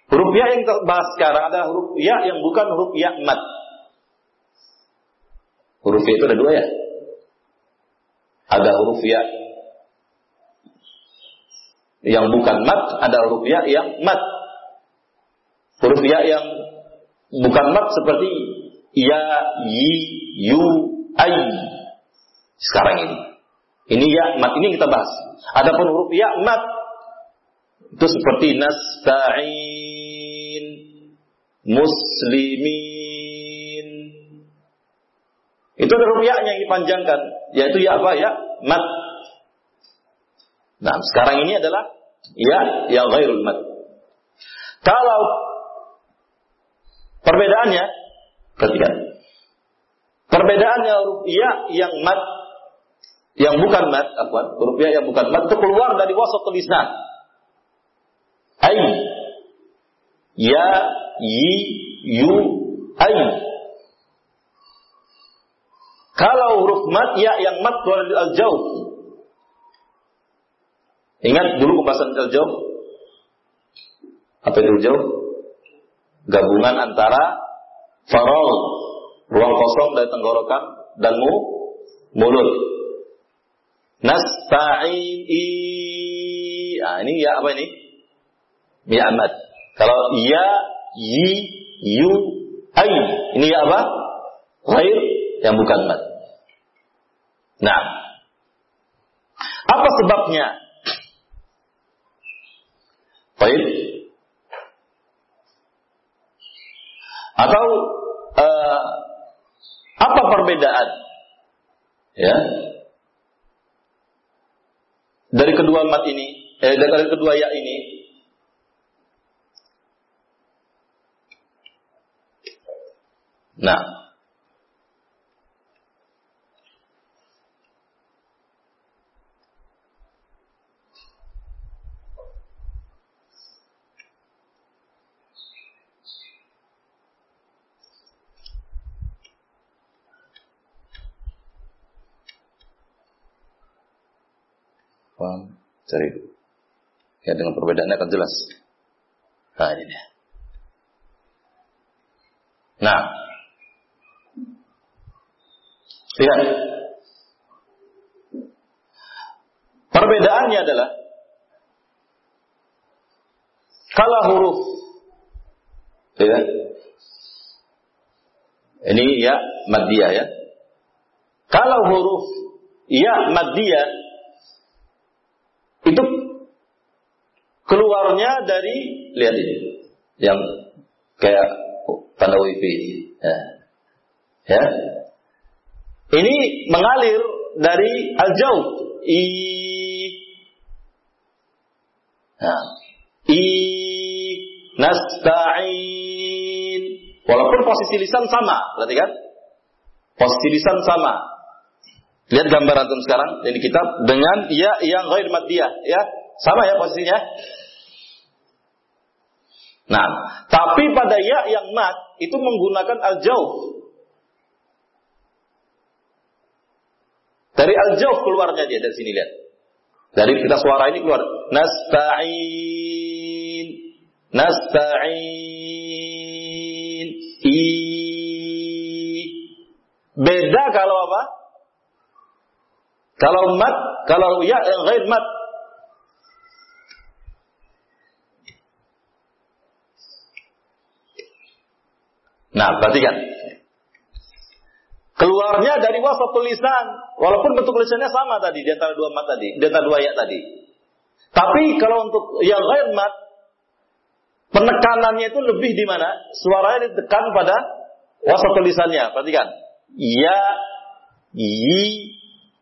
huruf ya yang terbahas sekarang adalah huruf ya yang bukan huruf ya mat. Huruf ya itu ada dua ya. Ada huruf ya yang bukan mat adalah huruf ya yang mat. Huruf ya yang bukan mat seperti ya, yi, yu, ai. Sekarang ini. Ini ya mat ini kita bahas. Adapun huruf ya mat itu seperti nasta'in, muslimin. Itu ada huruf ya yang dipanjangkan, yaitu ya apa ya? Mat. Nah, sekarang ini adalah ya yang ghairul mad. Kalau perbedaannya, perhatikan. Perbedaannya ya yang mad yang bukan mad, apa? Ya yang bukan mad itu keluar dari wasat tulisan. Ai ya yi yu ai kalau huruf mat ya yang mat keluar dari al-jauh Ingat dulu pembahasan al-jauh? Apa itu jauh? Gabungan antara farol, ruang kosong dari tenggorokan dan mu, mulut. Nasta'in Ah, ini ya apa ini? Ya amat. Kalau ya, yi, yu, ai. Ini ya apa? Ghair yang bukan mat. Nah, apa sebabnya? Baik. Atau uh, apa perbedaan? Ya. Dari kedua mat ini, eh, dari kedua ya ini, Nah, Dulu. Ya dengan perbedaannya akan jelas. Nah ini dia. Nah. Lihat. Perbedaannya adalah kalau huruf ya. Ini ya madiyah ya. Kalau huruf ya madiyah itu keluarnya dari lihat ini yang kayak tanda wifi ya. ya. Ini mengalir dari al-jauh. I Nah, I nasta'in. Walaupun posisi lisan sama, berarti kan? Posisi lisan sama. Lihat gambar antum sekarang ini kitab dengan ya yang ghair ya. Sama ya posisinya. Nah, tapi pada ya yang mat itu menggunakan al-jauh. Dari al-jauh keluarnya dia dari sini lihat. Dari kita suara ini keluar nasta'in nasta'in beda kalau apa? Kalau mat, kalau ya yang ghair mat. Nah, perhatikan. Keluarnya dari wasat tulisan, walaupun bentuk tulisannya sama tadi di antara dua mat tadi, di antara dua ayat tadi. Tapi kalau untuk yang ghair mat, penekanannya itu lebih di mana? Suaranya ditekan pada wasat tulisannya. Perhatikan. Ya, yi,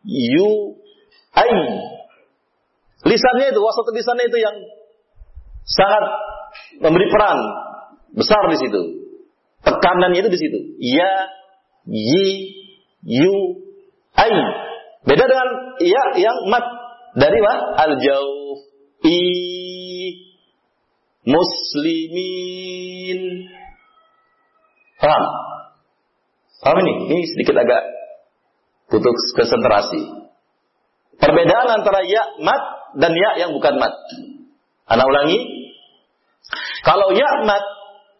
yu, ai. Lisannya itu, wasat lisannya itu yang sangat memberi peran besar di situ. Tekanannya itu di situ. Ya, yi, yu, ai. Beda dengan ya yang mat dari mana? Al jauh, i, muslimin. Paham? Paham ini? Ini sedikit agak butuh konsentrasi. Perbedaan antara ya mat dan ya yang bukan mat. Anak ulangi. Kalau ya mat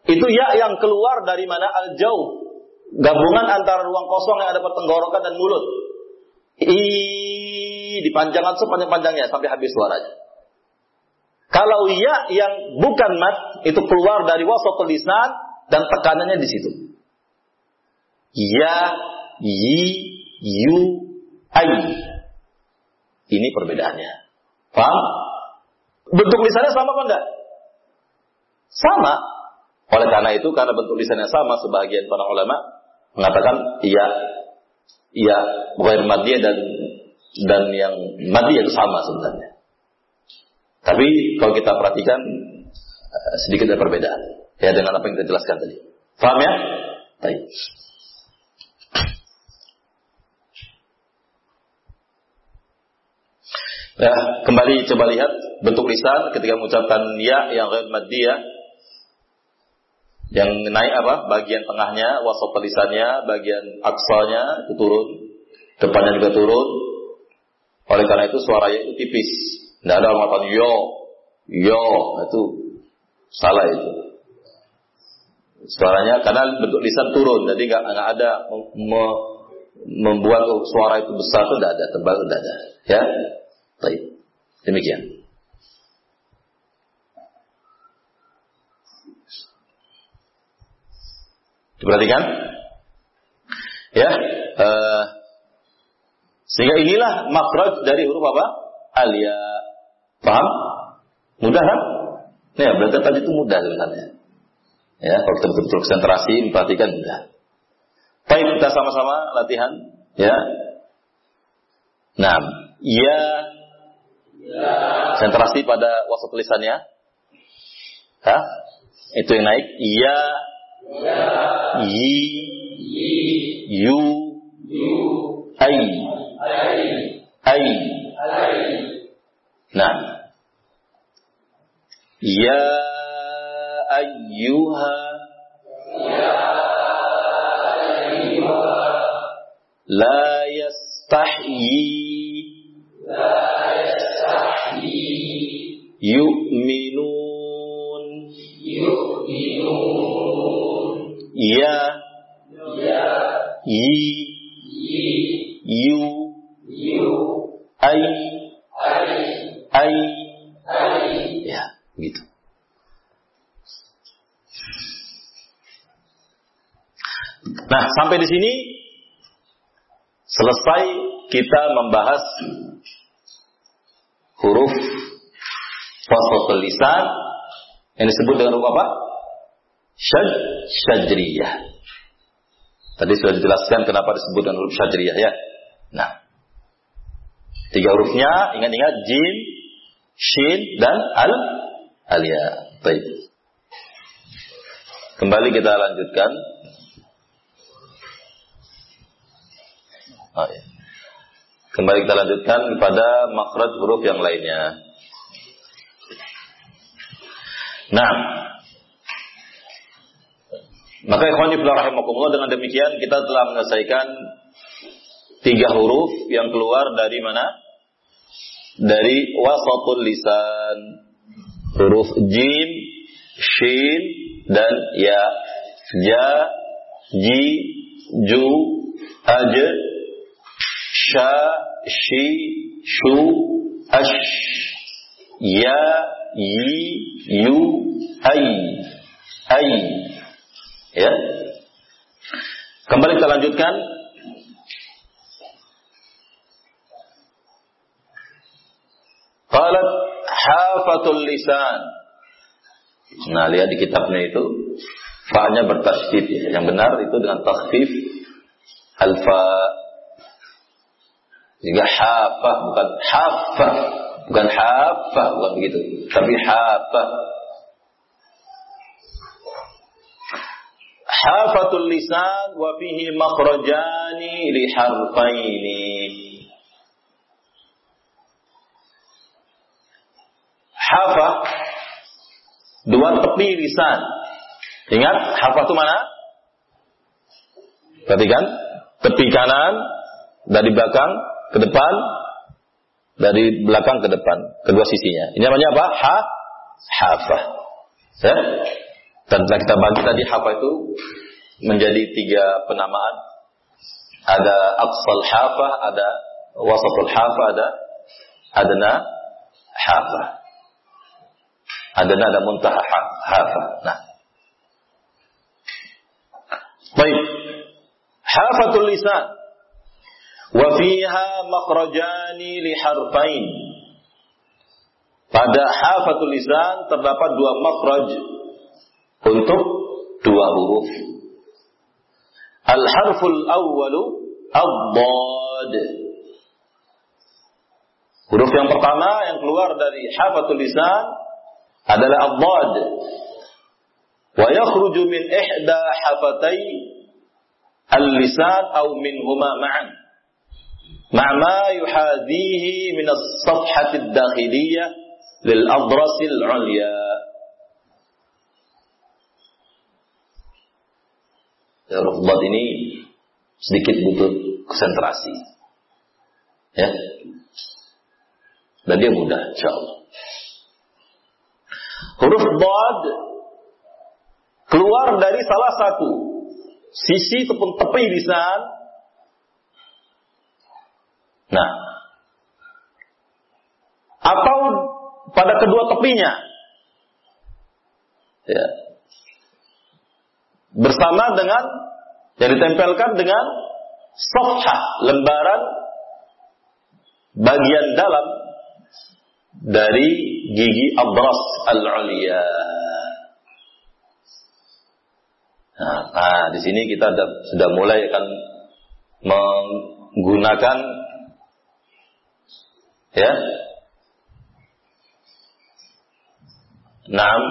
itu ya yang keluar dari mana al jauh gabungan antara ruang kosong yang ada pertenggorokan dan mulut. I dipanjangkan sepanjang-panjangnya sampai habis suaranya. Kalau ya yang bukan mat itu keluar dari wasat lisan dan tekanannya di situ. Ya, yi, yu, ai. Ini perbedaannya. Paham? Bentuk lisannya sama apa enggak? Sama. Oleh karena itu, karena bentuk lisannya sama, sebagian para ulama mengatakan iya iya bukan madiyah dan dan yang madiyah itu sama sebenarnya. Tapi kalau kita perhatikan eh, sedikit ada perbedaan ya dengan apa yang kita jelaskan tadi. Paham ya? Baik. Ya, kembali coba lihat bentuk lisan ketika mengucapkan ya yang ghair madiyah yang naik apa? Bagian tengahnya, wasat lisannya, bagian aksalnya itu turun, depannya juga turun. Oleh karena itu suaranya itu tipis. Tidak ada mengatakan yo, yo, itu salah itu. Suaranya karena bentuk lisan turun, jadi nggak nggak ada me, membuat suara itu besar itu tidak ada, tebal tidak ada. Ya, baik. Demikian. Diperhatikan? Ya. Uh, sehingga inilah makhraj dari huruf apa? Alia. Paham? Mudah kan? Ya, berarti tadi itu mudah sebenarnya. Ya, kalau kita betul-betul konsentrasi, memperhatikan mudah. Baik, kita sama-sama latihan. Ya. Nah, ya, ya. konsentrasi pada wasat tulisannya. Hah? Itu yang naik. Ya, yi, yu, ai, ai. Nah, ya ayyuha, la yastahyi, la yastahyi Ya. Yi. Yu. Ai. Ai. Ya, gitu. Nah, sampai di sini selesai kita membahas huruf wasfatul lisan yang disebut dengan huruf apa? Syaj syajriyah. Tadi sudah dijelaskan kenapa disebut dengan huruf syajriyah ya. Nah, tiga hurufnya ingat-ingat jim, shin dan al alia. Baik. Kembali kita lanjutkan. Oh, ya. Kembali kita lanjutkan pada makhraj huruf yang lainnya. Nah, maka ikhwan rahimakumullah dengan demikian kita telah menyelesaikan tiga huruf yang keluar dari mana? Dari wasatul lisan. Huruf jim, shin, dan ya. Ja, ji, ju, aj, sha, shi, shu, ash, ya, yi, yu, ai, ai. Ya. Kembali kita lanjutkan. Qalat hafatul lisan. Nah, lihat di kitabnya itu fa-nya bertasydid ya. Yang benar itu dengan takhfif alfa. Jika hafa bukan hafa, bukan hafa, bukan begitu, tapi hafa. Hafatul lisan wa fihi makhrajani li harfaini. Hafa dua tepi lisan. Ingat hafa itu mana? Perhatikan, tepi kanan dari belakang ke depan, dari belakang ke depan, kedua sisinya. Ini namanya apa? Ha, hafa. Ya? Dan telah kita bagi tadi hafa itu menjadi tiga penamaan. Ada aqsal hafa, ada wasatul hafa, ada adna hafa. Adna ada muntaha hafa. Nah. Baik. Hafatul lisan. Wa fiha makhrajani li harfain. Pada hafatul lisan terdapat dua makhraj untuk dua huruf. Al-harful awwalu ad Huruf yang pertama yang keluar dari hafatul lisan adalah ad Wa yakhruju min ihda hafatai al-lisan aw minhuma ma'an. ما يحاذيه من الصفحة الداخلية للأضرس العليا huruf dad ini sedikit butuh konsentrasi. Ya. Dan dia mudah, insyaallah. Huruf dad keluar dari salah satu sisi ataupun tepi lisan. Nah, atau pada kedua tepinya. Ya, bersama dengan yang ditempelkan dengan sofha lembaran bagian dalam dari gigi abras al-uliya. Nah, nah, di sini kita sudah mulai akan menggunakan ya enam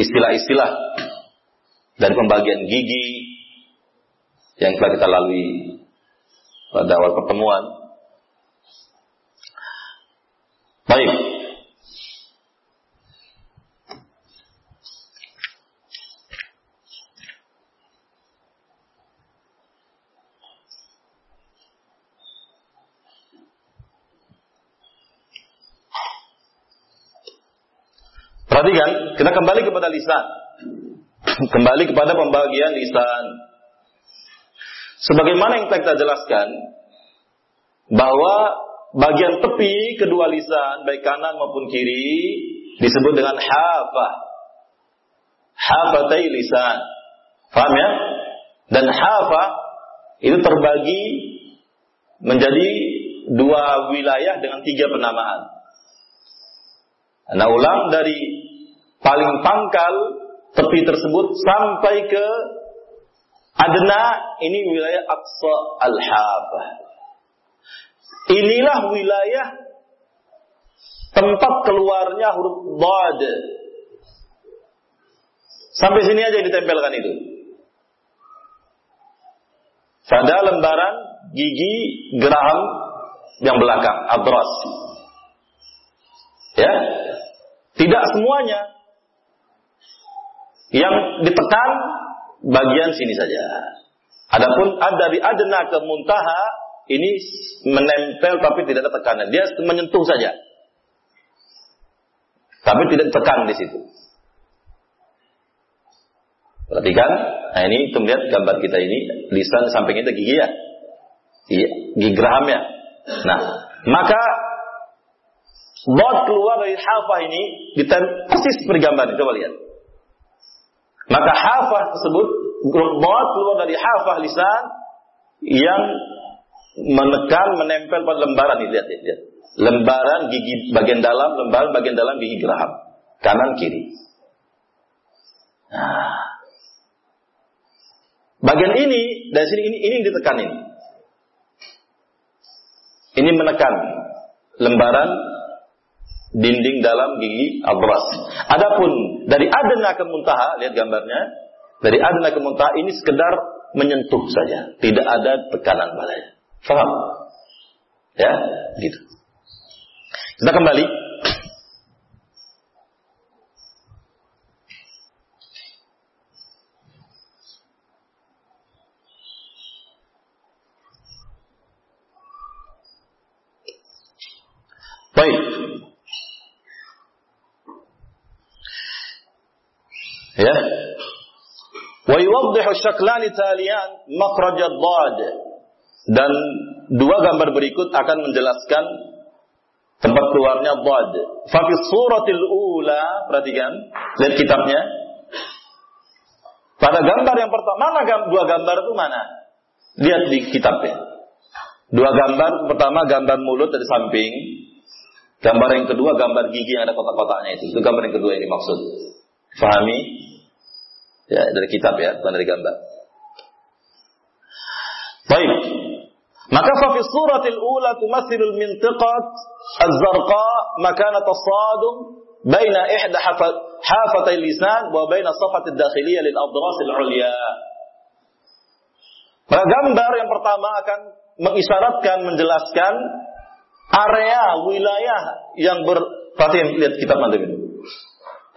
istilah-istilah dari pembagian gigi yang telah kita lalui pada awal pertemuan. Baik. Perhatikan, kita kembali kepada lisan. Kembali kepada pembagian lisan. Sebagaimana yang kita jelaskan bahwa bagian tepi kedua lisan baik kanan maupun kiri disebut dengan hafah. Hafatai lisan. Paham ya? Dan hafah itu terbagi menjadi dua wilayah dengan tiga penamaan. Nah, ulang dari paling pangkal tepi tersebut sampai ke adna ini wilayah aqsa al-habah. Inilah wilayah tempat keluarnya huruf dhad. Sampai sini aja ditempelkan itu. Pada lembaran gigi geraham yang belakang, abras. Ya. Tidak semuanya. Yang ditekan bagian sini saja. Adapun dari adna ke muntaha ini menempel tapi tidak ada tekanan. Dia menyentuh saja. Tapi tidak tekan di situ. Perhatikan, nah ini kita lihat gambar kita ini lisan samping itu gigi ya, iya, gigi geraham ya. Nah, maka dot keluar dari hafah ini ditem persis pergambar coba lihat. Maka hafah tersebut, grup bot keluar dari hafah lisan yang menekan, menempel pada lembaran ini. Lihat, lihat. Lembaran gigi bagian dalam, lembaran bagian dalam gigi geraham. Kanan kiri. Nah. Bagian ini, dari sini ini, ini yang ditekan ini. Ini menekan lembaran dinding dalam gigi abras. Adapun dari adna ke muntaha, lihat gambarnya, dari adna ke muntaha ini sekedar menyentuh saja, tidak ada tekanan padanya. Faham? Ya, gitu. Kita kembali. Baik. Ya. Wa syaklani talian makhraj ad dan dua gambar berikut akan menjelaskan tempat keluarnya dhad. Fa fi suratil ula, perhatikan, lihat kitabnya. Pada gambar yang pertama, mana dua gambar itu mana? Lihat di kitabnya. Dua gambar, pertama gambar mulut dari samping, gambar yang kedua gambar gigi yang ada kotak-kotaknya itu. Itu gambar yang kedua yang dimaksud. Fahami? Ya, dari kitab ya, bukan dari gambar. Baik. Maka fa fi suratil ula tumathilul mintiqat az-zarqa makanat as-sadum baina ihda hafatay lisan wa baina safat ad-dakhiliyah lil adras al-ulya. Pada gambar yang pertama akan mengisyaratkan, menjelaskan area wilayah yang ber Fatim, lihat kitab nanti ini.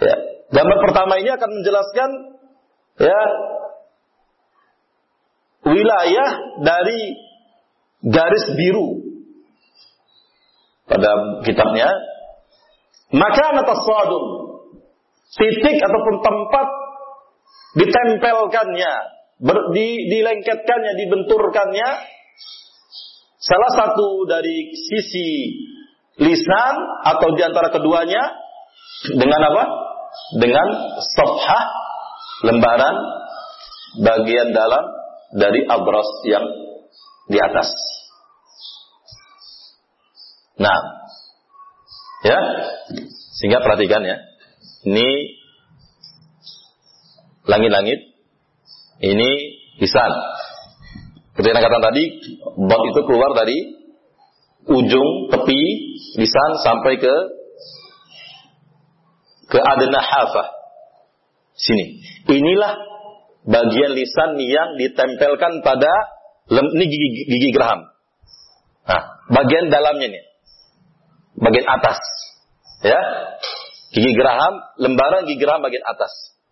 Ya. Gambar pertama ini akan menjelaskan ya. Wilayah dari garis biru. Pada kitabnya. Maka atas sadum titik ataupun tempat ditempelkannya. Ber, di, dilengketkannya dibenturkannya. Salah satu dari sisi lisan atau di antara keduanya dengan apa? Dengan sofhah lembaran bagian dalam dari abros yang di atas. Nah, ya, sehingga perhatikan ya, ini langit-langit, ini lisan. Seperti yang kata tadi, bot itu keluar dari ujung tepi lisan sampai ke ke adna hafah. Sini. Inilah bagian lisan yang ditempelkan pada lem, ini gigi, gigi geraham. Nah, bagian dalamnya nih. Bagian atas. Ya. Gigi geraham, lembaran gigi geraham bagian atas.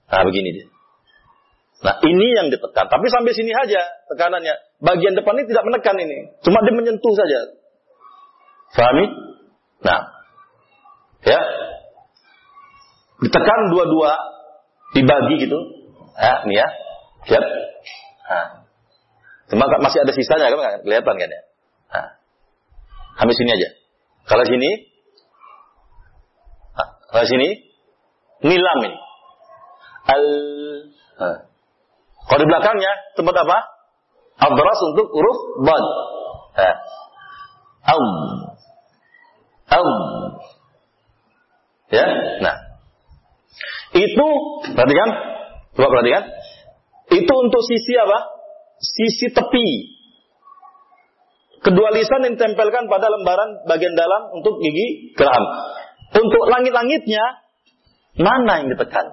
Nah, begini dia. Nah, ini yang ditekan. Tapi sampai sini saja tekanannya. Bagian depan ini tidak menekan ini. Cuma dia menyentuh saja. Fahami? Nah. Ya. Ditekan dua-dua dibagi gitu. Ah, ini ya. Lihat. Nah. Cuma masih ada sisanya kan kelihatan kan ya? Nah. Ambil sini aja. Kalau sini, nah, kalau sini, nilam ini. Al, nah. kalau di belakangnya tempat apa? Abras untuk huruf bad. Nah. Am. Am. Ya, nah. Itu, perhatikan, coba perhatikan. Itu untuk sisi apa? Sisi tepi. Kedua lisan yang ditempelkan pada lembaran bagian dalam untuk gigi geraham. Untuk langit-langitnya, mana yang ditekan?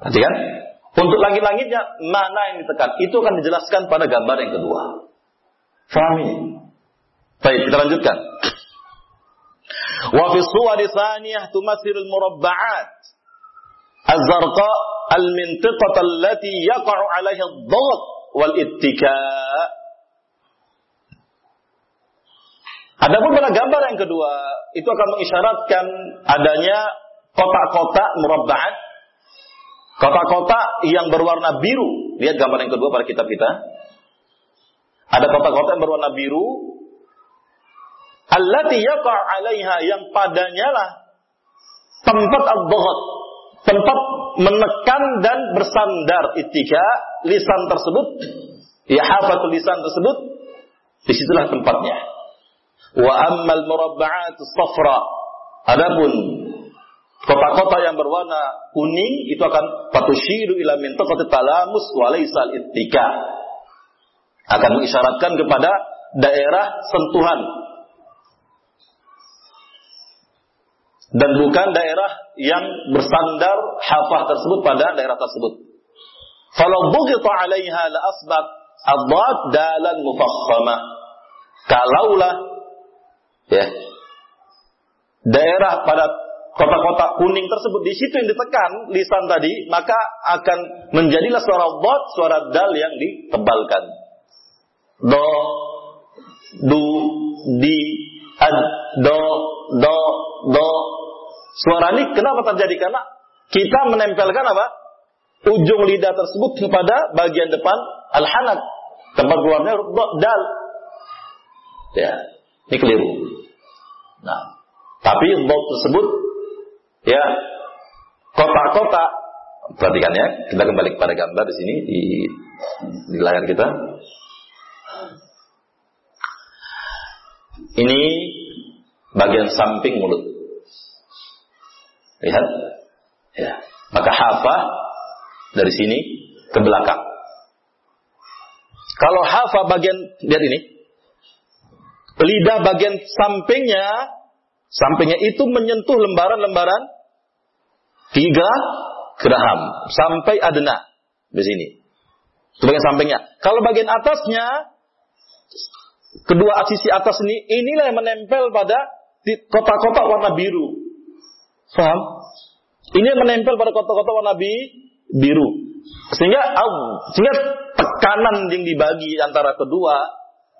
Perhatikan. Untuk langit-langitnya, mana yang ditekan? Itu akan dijelaskan pada gambar yang kedua. Fahami? Baik, kita lanjutkan. Wa fi suwari thaniyah tumathilul murabba'at. Az-zarqa al-mintiqat allati yaqa'u 'alaiha ad-dhaght wal pada gambar yang kedua, itu akan mengisyaratkan adanya kotak-kotak murabba'at, kotak-kotak yang berwarna biru. Lihat gambar yang kedua pada kitab kita. Ada kotak-kotak yang berwarna biru. Allati yaqa' 'alaiha yang padanya lah tempat ad tempat menekan dan bersandar itika lisan tersebut, ya hafatul lisan tersebut, di situlah tempatnya. Wa ammal murabba'at safra. Adapun kota-kota yang berwarna kuning itu akan patushiru ila mintaqati talamus wa laisa ittika. Akan mengisyaratkan kepada daerah sentuhan dan bukan daerah yang bersandar hafah tersebut pada daerah tersebut. Kalau bughita 'alaiha la asbat adad dalan mufakhamah. Kalaulah ya daerah pada kota-kota kuning tersebut di situ yang ditekan lisan tadi maka akan menjadilah suara dot suara dal yang ditebalkan do du di ad do do do suara ini kenapa terjadi? Karena kita menempelkan apa? Ujung lidah tersebut kepada bagian depan al-hanat tempat keluarnya dal. Ya ini keliru. Nah tapi bau tersebut ya kota-kota perhatikan ya kita kembali kepada gambar di sini di, di layar kita. Ini bagian samping mulut lihat ya maka hafah dari sini ke belakang kalau hafah bagian lihat ini lidah bagian sampingnya sampingnya itu menyentuh lembaran-lembaran tiga geraham sampai adena di sini. Itu bagian sampingnya. Kalau bagian atasnya kedua sisi atas ini inilah yang menempel pada kotak-kotak warna biru. Paham? Ini menempel pada kotak-kotak warna biru. Sehingga sehingga tekanan yang dibagi antara kedua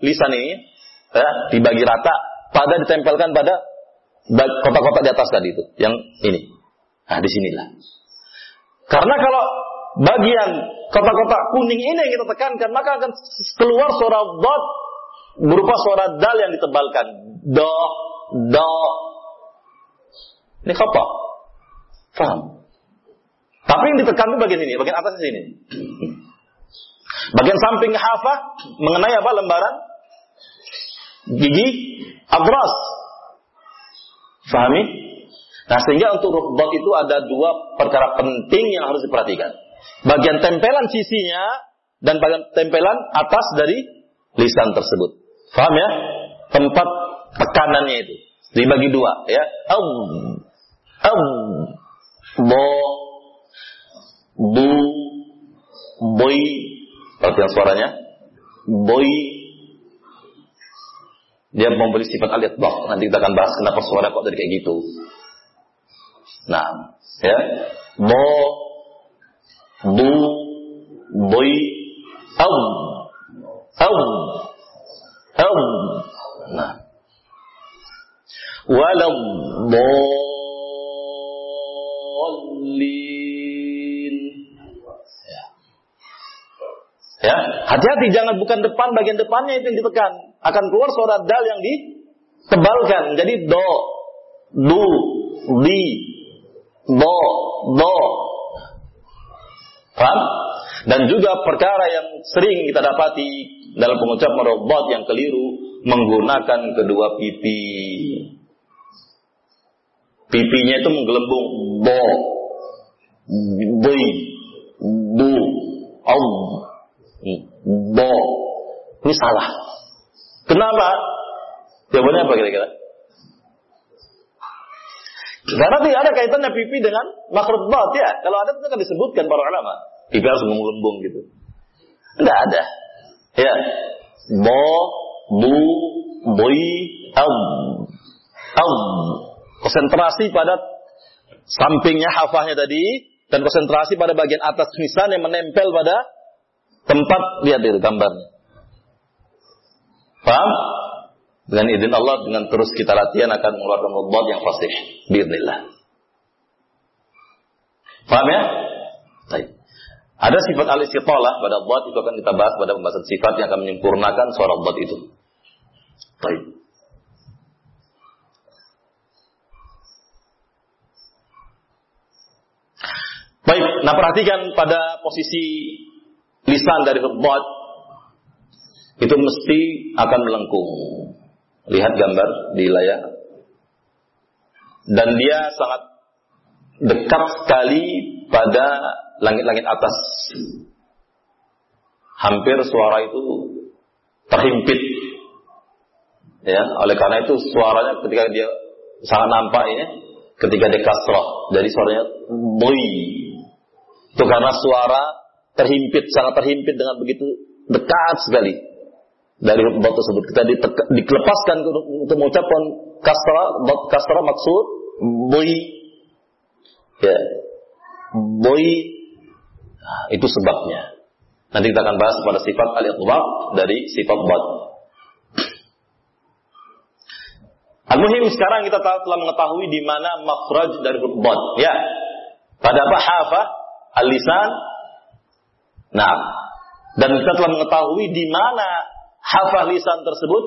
lisan ini ya, dibagi rata pada ditempelkan pada kotak-kotak di atas tadi itu, yang ini. Nah, di sinilah. Karena kalau bagian kotak-kotak kuning ini yang kita tekankan, maka akan keluar suara dot berupa suara dal yang ditebalkan. Do, do. Ini apa? Faham? Tapi yang ditekan itu bagian ini, bagian atas sini. Bagian samping hafah mengenai apa lembaran gigi abras. Fahami? Nah sehingga untuk rukbah itu ada dua perkara penting yang harus diperhatikan. Bagian tempelan sisinya dan bagian tempelan atas dari lisan tersebut. Faham ya? Tempat tekanannya itu dibagi dua ya. Am, bo, bu, boy. Perhatian suaranya. Boy. Dia memberi sifat aliat bak. Nanti kita akan bahas kenapa suara kok dari kayak gitu. Nah, ya. Bo, bu, boy, am, am, am. Nah. Walau bolin. Ya, hati-hati jangan bukan depan bagian depannya itu yang ditekan. Akan keluar suara dal yang ditebalkan. Jadi do, du, di, do, do. Paham? Dan juga perkara yang sering kita dapati dalam pengucapan robot yang keliru menggunakan kedua pipi. Pipinya itu menggelembung bo, boi, bu, au, bo. Ini salah. Kenapa? Jawabannya apa kira-kira? Karena tidak ada kaitannya pipi dengan makhluk bat ya. Kalau ada itu akan disebutkan para ulama. Pipi harus menggelembung gitu. Tidak ada. Ya. Bo, bu, boi, au, au. Konsentrasi pada sampingnya hafahnya tadi dan konsentrasi pada bagian atas tulisan yang menempel pada tempat lihat itu gambarnya. Paham? Dengan izin Allah, dengan terus kita latihan akan mengeluarkan mudad yang fasih. Bismillah. Paham ya? Baik. Ada sifat al-istitalah pada dad itu akan kita bahas pada pembahasan sifat yang akan menyempurnakan suara dad itu. Baik. Baik, nah perhatikan pada posisi lisan dari hurbat itu mesti akan melengkung. Lihat gambar di layar. Dan dia sangat dekat sekali pada langit-langit atas. Hampir suara itu terhimpit. Ya, oleh karena itu suaranya ketika dia sangat nampak ini ketika dia kasrah dari suaranya boy itu karena suara terhimpit, sangat terhimpit dengan begitu dekat sekali dari bot tersebut. Kita dilepaskan untuk mengucapkan kasra, bot kasra maksud boy, ya, boy, nah, itu sebabnya. Nanti kita akan bahas pada sifat al dari sifat bot. Al-Muhim sekarang kita telah mengetahui di mana makhraj dari bot. Ya. Pada apa hafah al-lisan. Nah, dan kita telah mengetahui di mana hafal lisan tersebut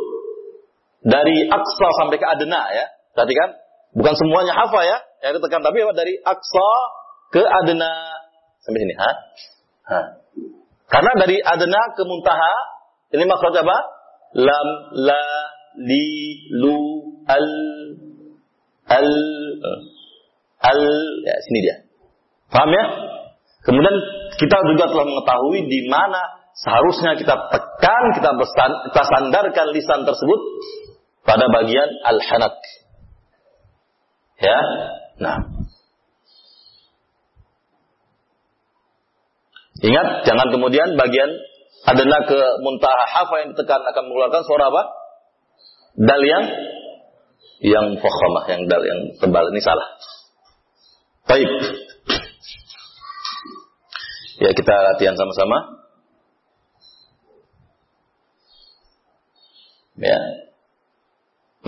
dari aksa sampai ke adna ya. Tadi kan bukan semuanya hafal ya, yang ditekan tapi dari aksa ke adna sampai sini, ha? ha. Karena dari adna ke muntaha ini maksudnya apa? Lam, la, li, lu, al, al, al, ya sini dia. Paham ya? Kemudian kita juga telah mengetahui di mana seharusnya kita tekan, kita, besan, kita sandarkan lisan tersebut pada bagian al-hanak. Ya, nah. Ingat, jangan kemudian bagian adalah ke muntaha hafa yang ditekan akan mengeluarkan suara apa? Dal yang yang fakhamah, yang dal yang tebal. Ini salah. Baik. Ya kita latihan sama-sama. Ya.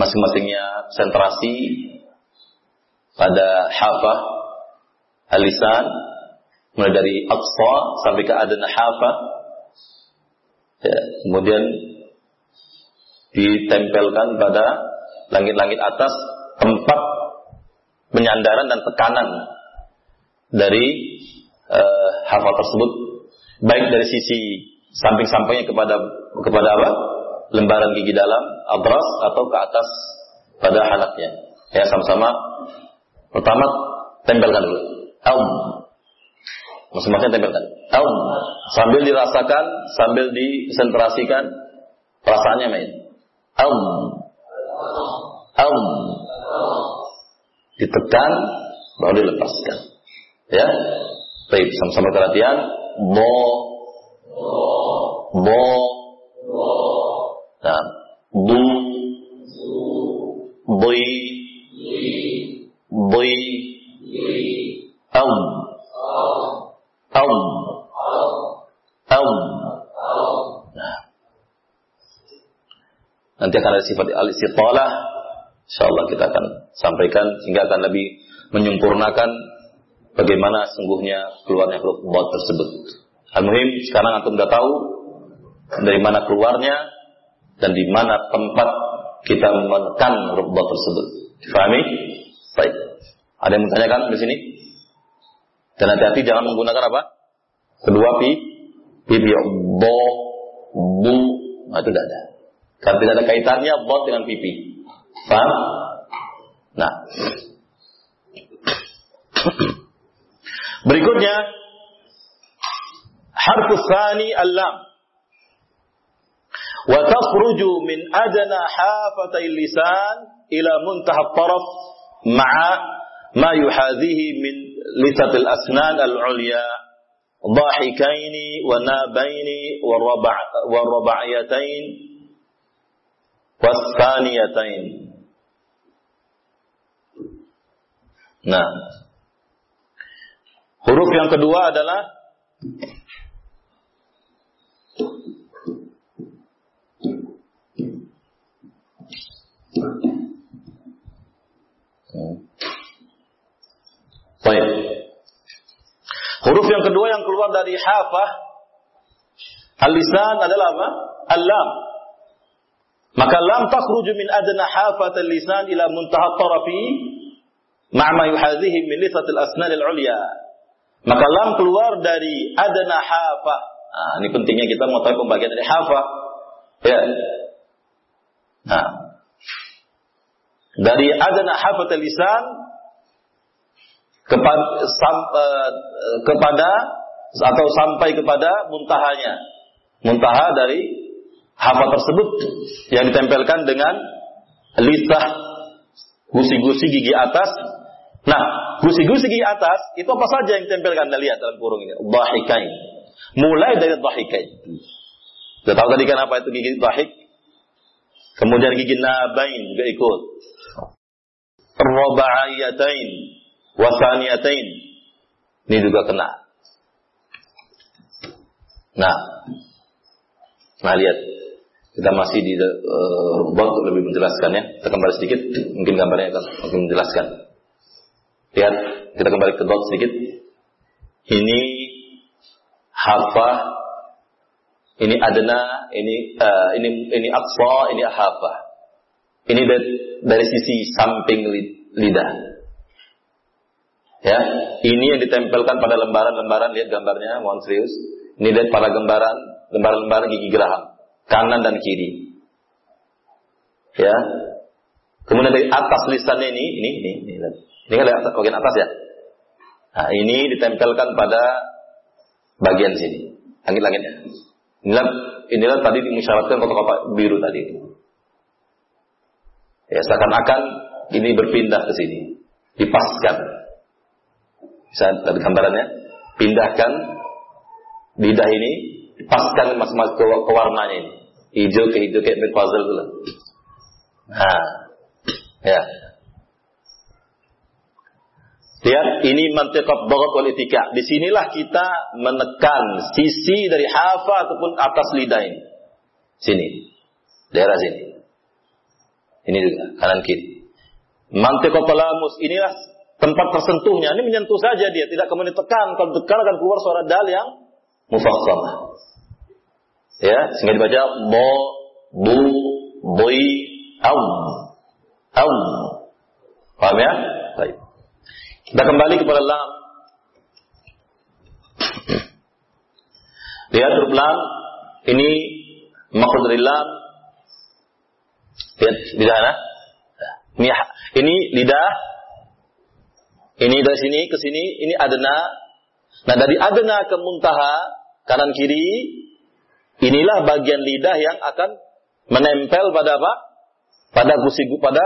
Masing-masingnya sentrasi pada hafah alisan mulai dari aqsa sampai ke adana hafah ya, kemudian ditempelkan pada langit-langit atas tempat penyandaran dan tekanan dari uh, hafal tersebut baik dari sisi samping-sampingnya kepada kepada apa? lembaran gigi dalam, abras atau ke atas pada halaknya. Ya sama-sama. Pertama tempelkan dulu. Aum. Masing-masing tempelkan. Aum. Sambil dirasakan, sambil disentrasikan perasaannya main. Aum. Aum. Ditekan baru dilepaskan. Ya. Baik, sama-sama perhatian. Bo. Bo. Nah, bu. Bui. Bui. Am. Am. Am. Nah. Nanti akan ada sifat al-istitalah. InsyaAllah kita akan sampaikan sehingga akan lebih menyempurnakan bagaimana sungguhnya keluarnya huruf bot tersebut. Al-Muhim, sekarang antum sudah tahu dari mana keluarnya dan di mana tempat kita menekan huruf dot tersebut. Difahami? Baik. Ada yang menanyakan di sini? Dan hati-hati jangan menggunakan apa? Kedua pi, pipi bo, bu, nah, itu tidak ada. Karena tidak ada kaitannya bot dengan pipi. Paham? Nah. Berikutnya harfus tsani al-lam. Wa takhruju min adna hafatay lisan ila muntaha taraf ma'a ma yuhadhihi min lisat al-asnan al-ulya ضاحكين ونابين والربع والربعيتين والثانيتين Nah, huruf yang kedua adalah Baik. Huruf yang kedua yang keluar dari hafah al-lisan adalah apa? Al-lam. Maka lam takhruju min adna hafat al-lisan ila muntaha tarafi ma'ma yuhadhihi min lisatil asnan al-ulya. Maka lam keluar dari adna hafah. Nah, ini pentingnya kita mengetahui pembagian dari hafah. Ya. Nah. Dari adna hafat al-lisan kepada, sam, uh, kepada atau sampai kepada muntahanya. Muntaha dari hafal tersebut yang ditempelkan dengan lisah gusi-gusi gigi atas. Nah, gusi-gusi gigi atas itu apa saja yang ditempelkan? Anda lihat dalam kurung ini. Dhahikain. Mulai dari dhahikain. Sudah tahu tadi kan apa itu gigi dhahik? Kemudian gigi nabain juga ikut. Roba'ayatain wasaniyatain. Ini juga kena. Nah, nah lihat kita masih di uh, untuk lebih menjelaskan ya. Kita kembali sedikit, mungkin gambarnya akan lebih menjelaskan. Lihat, kita kembali ke dot sedikit. Ini hafa, ini adna, ini uh, ini ini aqsa, ini hafa. Ini dari, dari sisi samping lidah. Ya, ini yang ditempelkan pada lembaran-lembaran lihat gambarnya, mohon serius. Ini lihat pada lembaran, lembaran-lembaran gigi geraham, kanan dan kiri. Ya. Kemudian dari atas lisannya ini, ini, ini, ini. Ini kan bagian atas ya. Nah, ini ditempelkan pada bagian sini, langit-langitnya. Inilah, inilah tadi dimusyaratkan kotak-kotak biru tadi. Ya, seakan-akan ini berpindah ke sini, dipaskan bisa ada gambarannya? Pindahkan lidah ini, paskan mas-mas ke, ke warnanya ini. Hijau ke hijau kayak puzzle dulu. Nah, ya. Lihat, ini mantiqat dhagat wal itika. Di sinilah kita menekan sisi dari hafa ataupun atas lidah ini. Sini. Daerah sini. Ini juga, kanan kiri. Mantiqat lamus. Inilah tempat tersentuhnya. Ini menyentuh saja dia, tidak kemudian tekan. Kalau tekan akan keluar suara dal yang mufakham. Ya, sehingga dibaca bo, bu, boi, am, am. Paham ya? Kita kembali kepada lam. Lihat huruf lam. Ini maksud dari lam. Lihat di sana. Ini, ini lidah ini dari sini ke sini, ini adna. Nah dari adna ke muntaha, kanan kiri, inilah bagian lidah yang akan menempel pada apa? Pada gusi pada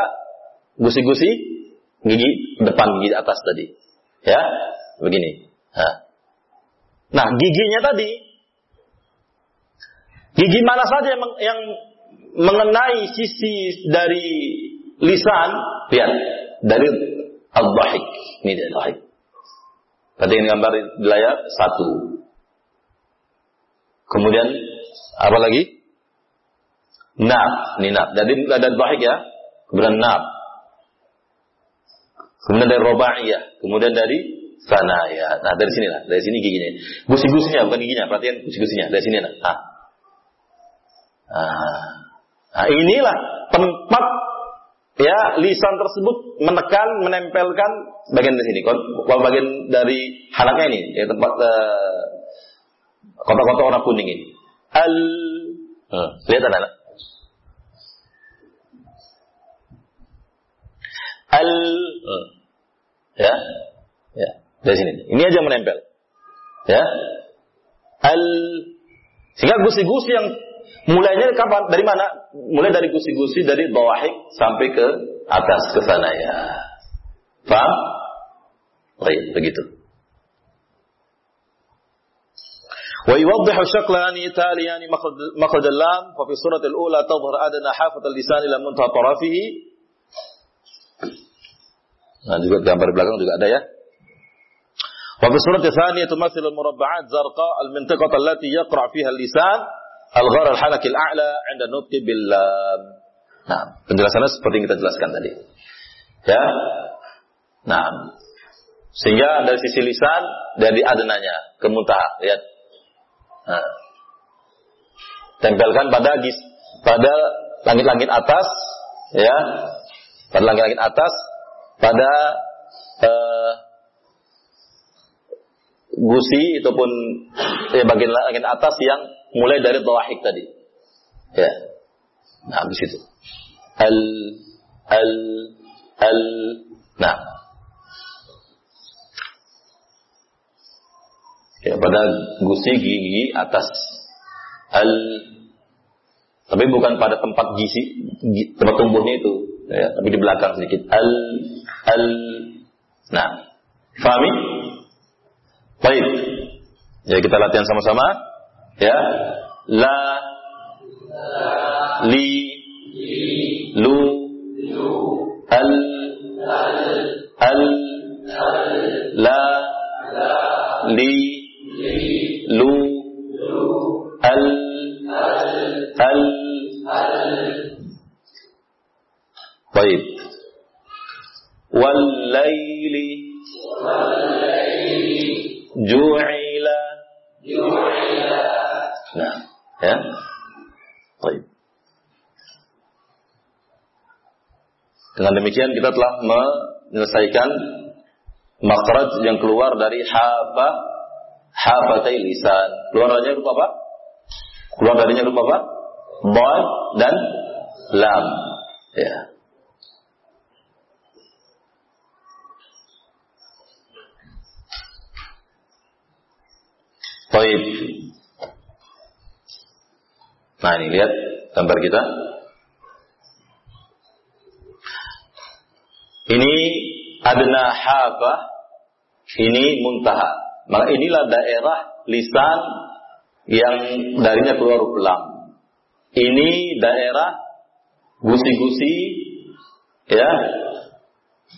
gusi-gusi gigi depan gigi atas tadi. Ya, begini. Nah, nah giginya tadi, gigi mana saja yang, yang mengenai sisi dari lisan, lihat dari Al-Dhahik. Ini dia Dhahik. Tadi yang gambar di layar, satu. Kemudian, apa lagi? Nab. Ini nab. Jadi ada Dhahik ya. Kemudian nab. Kemudian dari Roba'iyah. Kemudian dari sana ya. Nah dari sini lah. Dari sini giginya. Gusi-gusinya bukan giginya. Perhatian gusi-gusinya. Dari sini lah. Nah. Nah, inilah tempat ya lisan tersebut menekan menempelkan bagian dari sini kalau bagian dari halaknya ini ya tempat uh, kotak-kotak warna kuning ini al hmm, lihat anak-anak al hmm. ya ya dari sini ini aja menempel ya al sehingga gusi-gusi yang Mulainya kapan? Dari mana? Mulai dari gusi-gusi dari bawahik sampai ke atas ke sana ya. Paham? Baik, begitu. ويوضح شكلان تاليان مخرج اللام ففي السورة الأولى تظهر أدنى حافة اللسان إلى منتهى طرفه Nah, juga gambar belakang juga ada ya. Wa fi surati tsaniyah tumathilu al-murabba'at zarqa al-mintaqah allati yaqra' fiha al-lisan al-ghar al-halaq al-a'la 'inda nutqi bil. Nah, penjelasannya seperti yang kita jelaskan tadi. Ya. Nah, sehingga dari sisi lisan dari adenanya kemuntah lihat. Nah. Tempelkan pada pada langit-langit atas ya. Pada langit-langit atas pada uh, gusi ataupun ya bagian langit atas yang mulai dari dawahik tadi. Ya. Nah, habis itu. Al al al nah. Ya, pada gusi gigi atas al tapi bukan pada tempat gizi tempat tumbuhnya itu ya, tapi di belakang sedikit al al nah fahami? Baik. Ya kita latihan sama-sama ya. La li lu al al la li والليل جعل Nah, ya. Baik. Dengan demikian kita telah menyelesaikan makhraj yang keluar dari haba habatai lisan. Keluar darinya rupa apa? Keluar darinya rupa apa? Bad dan lam. Ya. Baik. Nah ini lihat gambar kita. Ini adna haba, ini muntaha. Maka inilah daerah lisan yang darinya keluar lam. Ini daerah gusi-gusi ya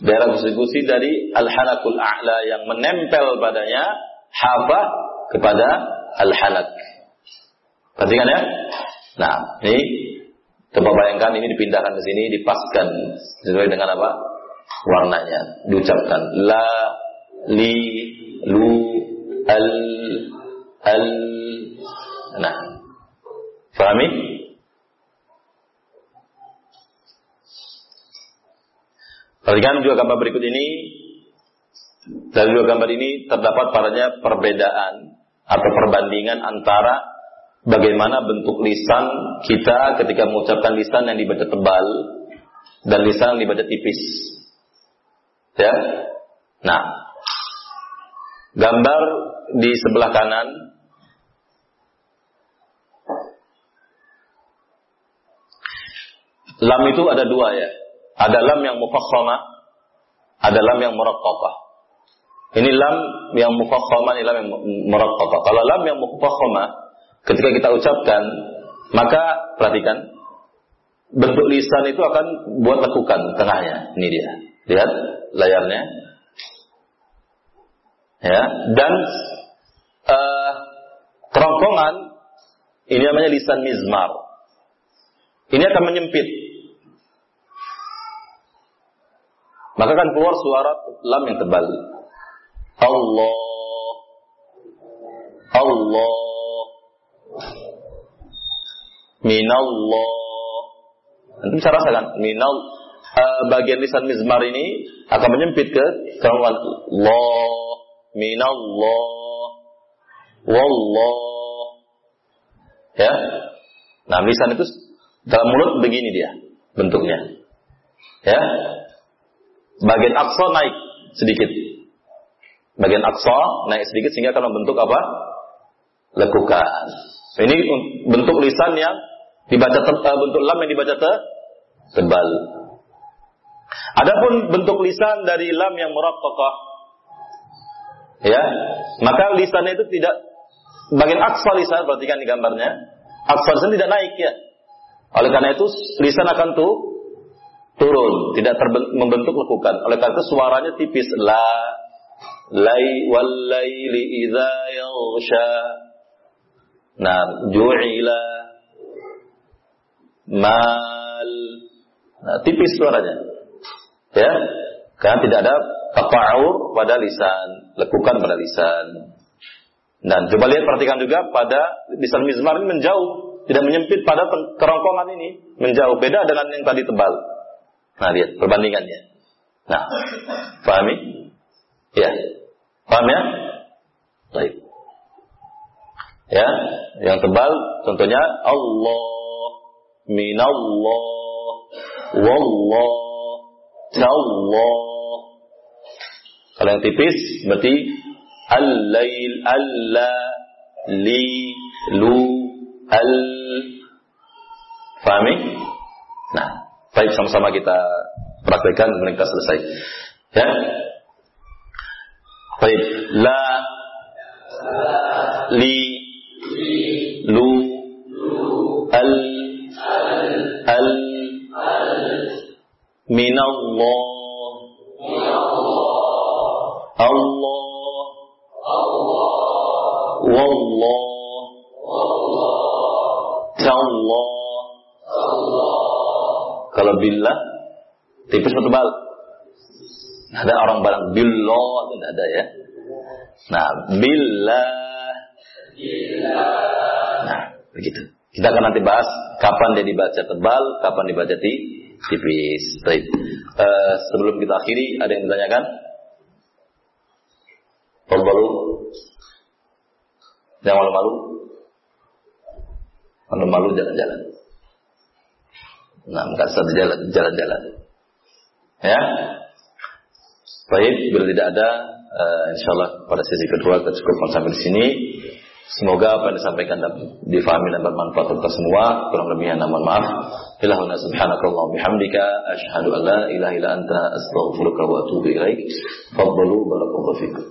daerah gusi-gusi dari al-halakul a'la yang menempel padanya haba kepada al-halak. Perhatikan ya. Nah, ini coba bayangkan ini dipindahkan ke sini, dipaskan sesuai dengan apa? Warnanya. Diucapkan la, li, lu, al, al. Nah, fahami? Perhatikan juga gambar berikut ini. Dari dua gambar ini terdapat padanya perbedaan atau perbandingan antara bagaimana bentuk lisan kita ketika mengucapkan lisan yang dibaca tebal dan lisan yang dibaca tipis. Ya. Nah, gambar di sebelah kanan lam itu ada dua ya. Ada lam yang mufakhama, ada lam yang muraqqaqah. Ini lam yang mufakhama, ini lam yang muraqqaqah. Kalau lam yang mufakhama ketika kita ucapkan, maka perhatikan bentuk lisan itu akan buat lekukan tengahnya. Ini dia. Lihat layarnya. Ya, dan uh, kerongkongan ini namanya lisan mizmar. Ini akan menyempit. Maka akan keluar suara lam yang tebal. Allah Allah minallah. Nanti bisa rasakan minal uh, bagian lisan mizmar ini akan menyempit ke kerongkongan Allah, minallah, wallah. Ya. Nah, lisan itu dalam mulut begini dia bentuknya. Ya. Bagian aksa naik sedikit. Bagian aksa naik sedikit sehingga akan membentuk apa? Lekukan. Ini bentuk lisan yang dibaca uh, bentuk lam yang dibaca te, tebal. Adapun bentuk lisan dari lam yang muraqqaqah ya, maka lisannya itu tidak bagian aksa lisan perhatikan di gambarnya. Aksa lisan tidak naik ya. Oleh karena itu lisan akan tuh turun, tidak membentuk lekukan. Oleh karena itu suaranya tipis la lai wal laili idza yaghsha. Nah, ju'ila mal. Nah, tipis suaranya. Ya, karena tidak ada taqa'ur pada lisan, lekukan pada lisan. Dan coba lihat perhatikan juga pada lisan mizmar ini menjauh tidak menyempit pada kerongkongan ini, menjauh. Beda dengan yang tadi tebal. Nah, lihat perbandingannya. Nah, pahami? Ya. Paham ya? Baik. Ya, yang tebal contohnya Allah, minallah, wallah, tallah. Kalau yang tipis berarti al-lail, alla, li, lu, al Fahami? Nah, baik sama-sama kita praktekkan kemudian kita selesai. Ya. Baik, la al al minallah. Allah. Wallah. Allah. Kalau billah tipis atau tebal? Ada orang barang billah itu tidak ada ya. Nah, billah. Nah, begitu. Kita akan nanti bahas kapan dia dibaca tebal, kapan dibaca di tipis. Baik. Uh, sebelum kita akhiri, ada yang ditanyakan? Tolong Jangan malu-malu. Kalau malu jalan-jalan. Nah, enggak satu jalan, jalan-jalan. Ya. Baik, bila tidak ada, uh, insya Allah pada sesi kedua kita cukupkan sampai di sini. Semoga apa yang disampaikan dapat difahami dan bermanfaat untuk semua. Kurang lebihnya namun maaf. Ilahuna subhanakallah bihamdika. Ashhadu an la ilaha illa anta astaghfiruka wa atubu ilaik. Fadlu barakallahu fikum.